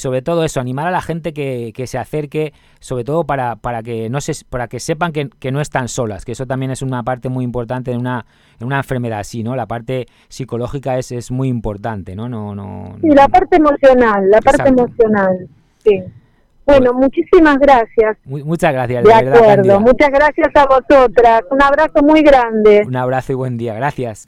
sobre todo eso, animar a la gente que, que se acerque, sobre todo para, para que no se, para que sepan que, que, no están solas, que eso también es una parte muy importante en una, en una enfermedad así, ¿no? La parte psicológica es, es muy importante, ¿no? No, no, sí, la parte emocional, la parte emocional, sí. Bueno, muchísimas gracias. Muy, muchas gracias. De, de acuerdo, verdad, muchas gracias a vosotras. Un abrazo muy grande. Un abrazo y buen día. Gracias.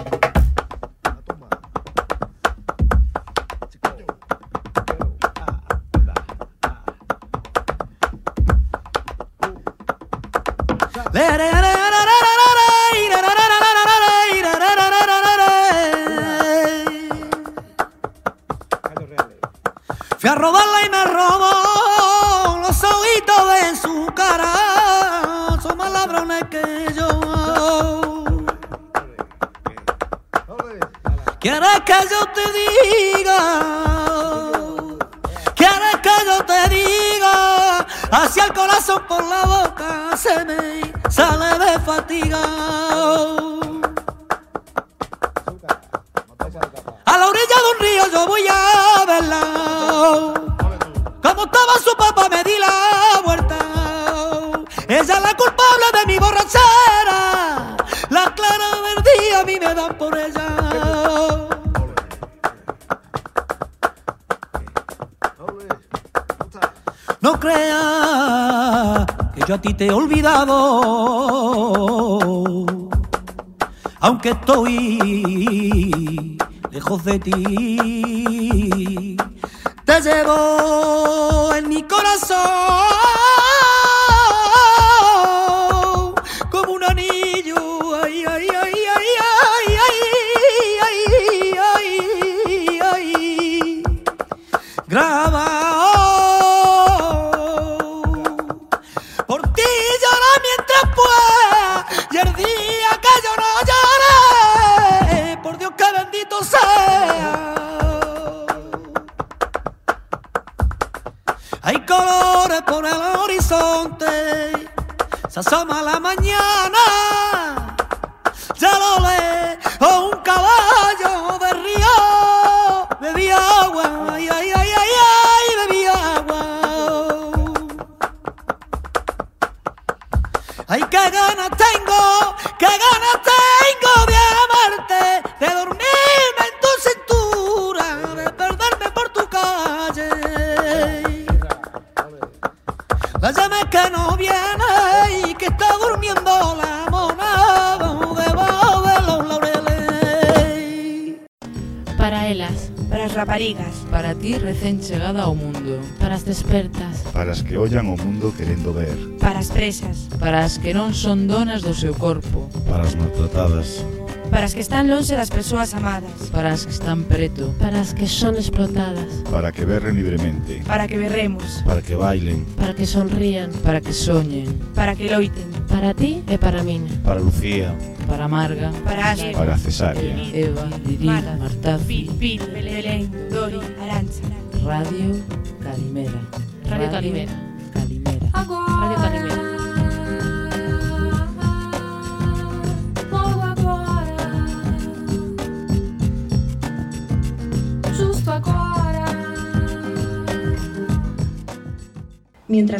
¿Quieres que yo te diga? ¿Quieres que yo te diga? Hacia el corazón por la boca se me sale de fatiga. A la orilla de un río yo voy a verla. Como estaba su papá me di la vuelta. Ella es la culpable de mi borrachera. La clara del día a mí me dan por ella. A ti te he olvidado. Aunque estoy lejos de ti. Te llevo en mi corazón ollan o mundo querendo ver. Para as presas. Para as que non son donas do seu corpo. Para as maltratadas. Para as que están longe das persoas amadas. Para as que están preto. Para as que son explotadas. Para que berren libremente. Para que berremos. Para que bailen. Para que sonrían. Para que soñen. Para que loiten. Para ti e para min. Para Lucía. Para Marga. Para Asher. Para Cesárea. Eva, Dirila, Marta, Pil, Belén, Dori, Arancha. Radio Calimera. Radio Calimera.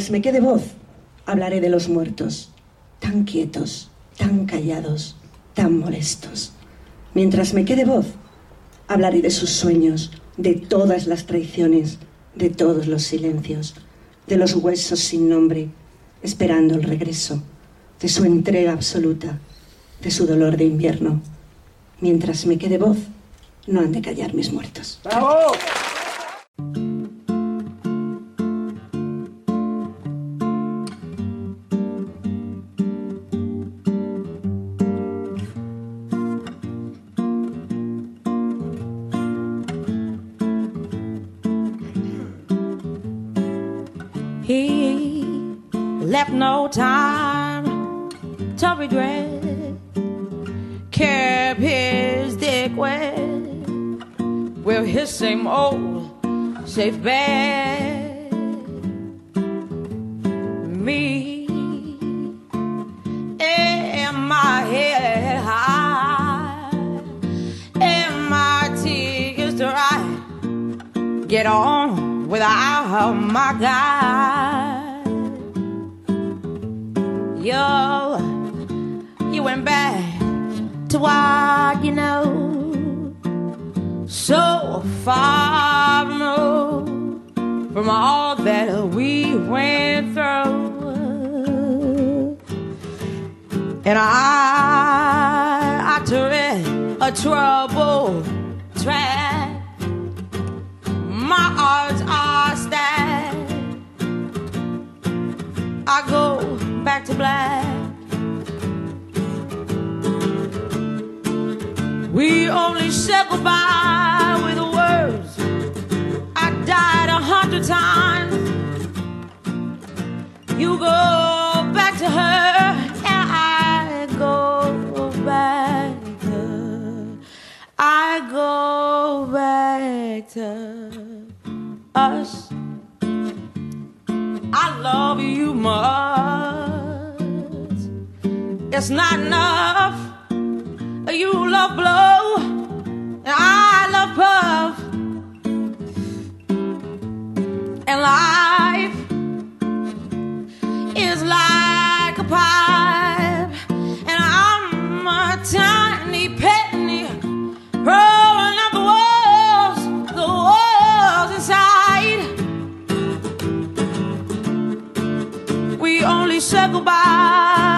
Mientras me quede voz, hablaré de los muertos, tan quietos, tan callados, tan molestos. Mientras me quede voz, hablaré de sus sueños, de todas las traiciones, de todos los silencios, de los huesos sin nombre, esperando el regreso, de su entrega absoluta, de su dolor de invierno. Mientras me quede voz, no han de callar mis muertos. ¡Bravo! no time to regret. Kept his dick wet with his same old safe bed. Me and my head high, and my tears dry. Get on without my guy. Yo, you went back to what you know, so far removed from all that we went through. And I, I tread a troubled track. My odds are stacked. I go to black. We only said goodbye with words. I died a hundred times. You go back to her, and I go back to her. I go back to us. I love you much. It's not enough. You love blow, and I love puff. And life is like a pipe, and I'm a tiny penny rolling up the walls, the walls inside. We only goodbye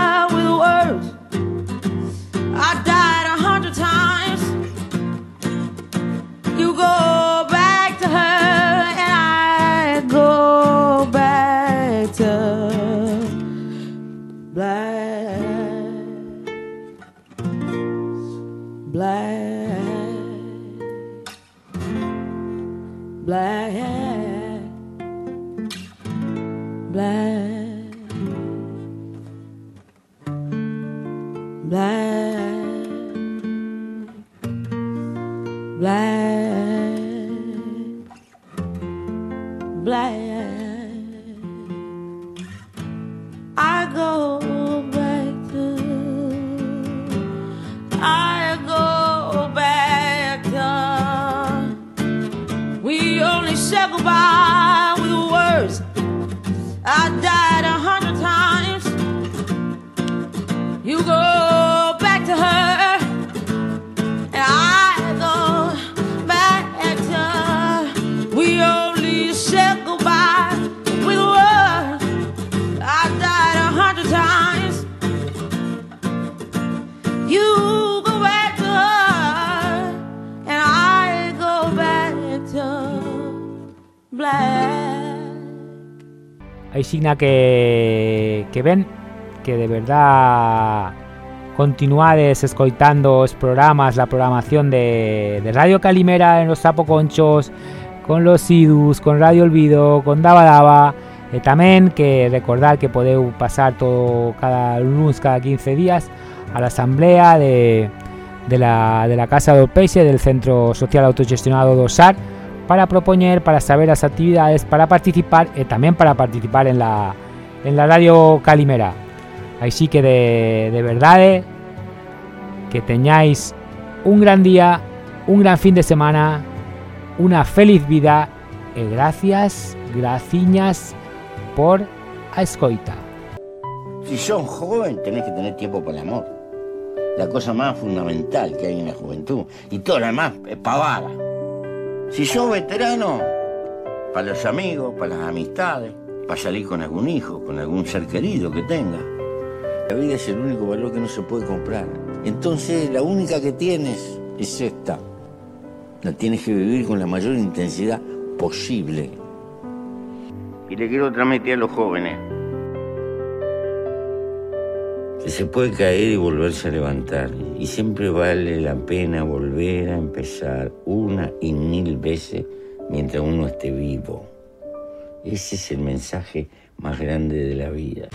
Hay signa que, que ven que de verdad continuades escoitando os programas, la programación de, de Radio Calimera en los Sapoconchos, con los Idus, con Radio Olvido, con Daba Daba, e tamén que recordar que podeu pasar todo cada lunes, cada 15 días a la asamblea de, de, la, de la Casa do Peixe del Centro Social Autogestionado do SAR para propoñer, para saber as actividades, para participar e tamén para participar en la, en la Radio Calimera. Así que de, de verdade que teñáis un gran día, un gran fin de semana, una feliz vida e gracias, graciñas por a escoita. Si sos joven, tenés que tener tiempo para el amor. La cosa más fundamental que hay en la juventud. Y todo lo demás es pavada. Si sos veterano, para los amigos, para las amistades, para salir con algún hijo, con algún ser querido que tenga. La vida es el único valor que no se puede comprar. Entonces, la única que tienes es esta. La tienes que vivir con la mayor intensidad posible. Y le quiero transmitir a los jóvenes se puede caer y volverse a levantar. Y siempre vale la pena volver a empezar una y mil veces mientras uno esté vivo. Ese es el mensaje más grande de la vida.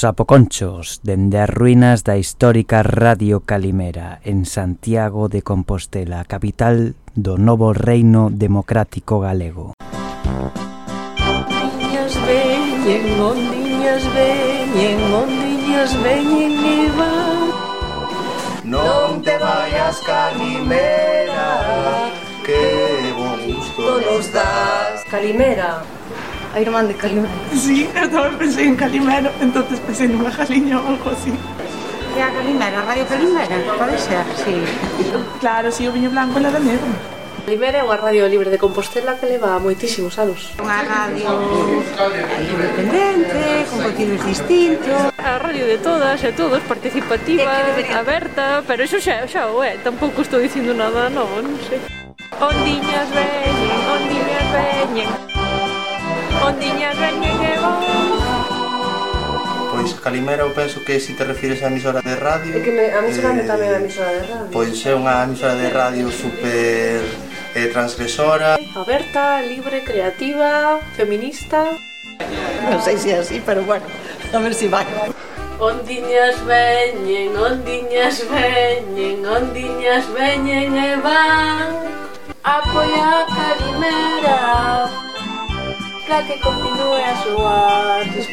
Sapoconchos, dende as ruínas da histórica Radio Calimera, en Santiago de Compostela, capital do novo reino democrático galego. Ondiñas veñen, oh ondiñas veñen, oh ondiñas veñen e van. Non te vayas Calimera, que bon gusto nos das. Calimera a irmán de Calimero. Sí, eu pensei en Calimero, entonces pensei nunha jaliña ou algo así. E a Calimera, a Radio Calimera, pode ser, sí. Claro, si sí, o viño blanco era da negro. Calimera é unha radio libre de Compostela que leva moitísimos anos. Unha radio independente, con contidos distintos. A radio de todas e todos, participativa, aberta, pero iso xa, xa o é, tampouco estou dicindo nada novo, non sei. Ondiñas veñen, ondiñas veñen. Ondiñas veñen e Pois Calimera eu penso que se te refires á emisora de radio É que me, a mí soname eh, tamén a emisora de radio. Pois é unha emisora de radio super eh, transgresora. Aberta, libre, creativa, feminista. Non sei se é así, pero bueno, a ver se si vai. Ondiñas veñen, ondiñas veñen, ondiñas veñen e van. Apoia a Calimera. mezcla que continúe a su arte.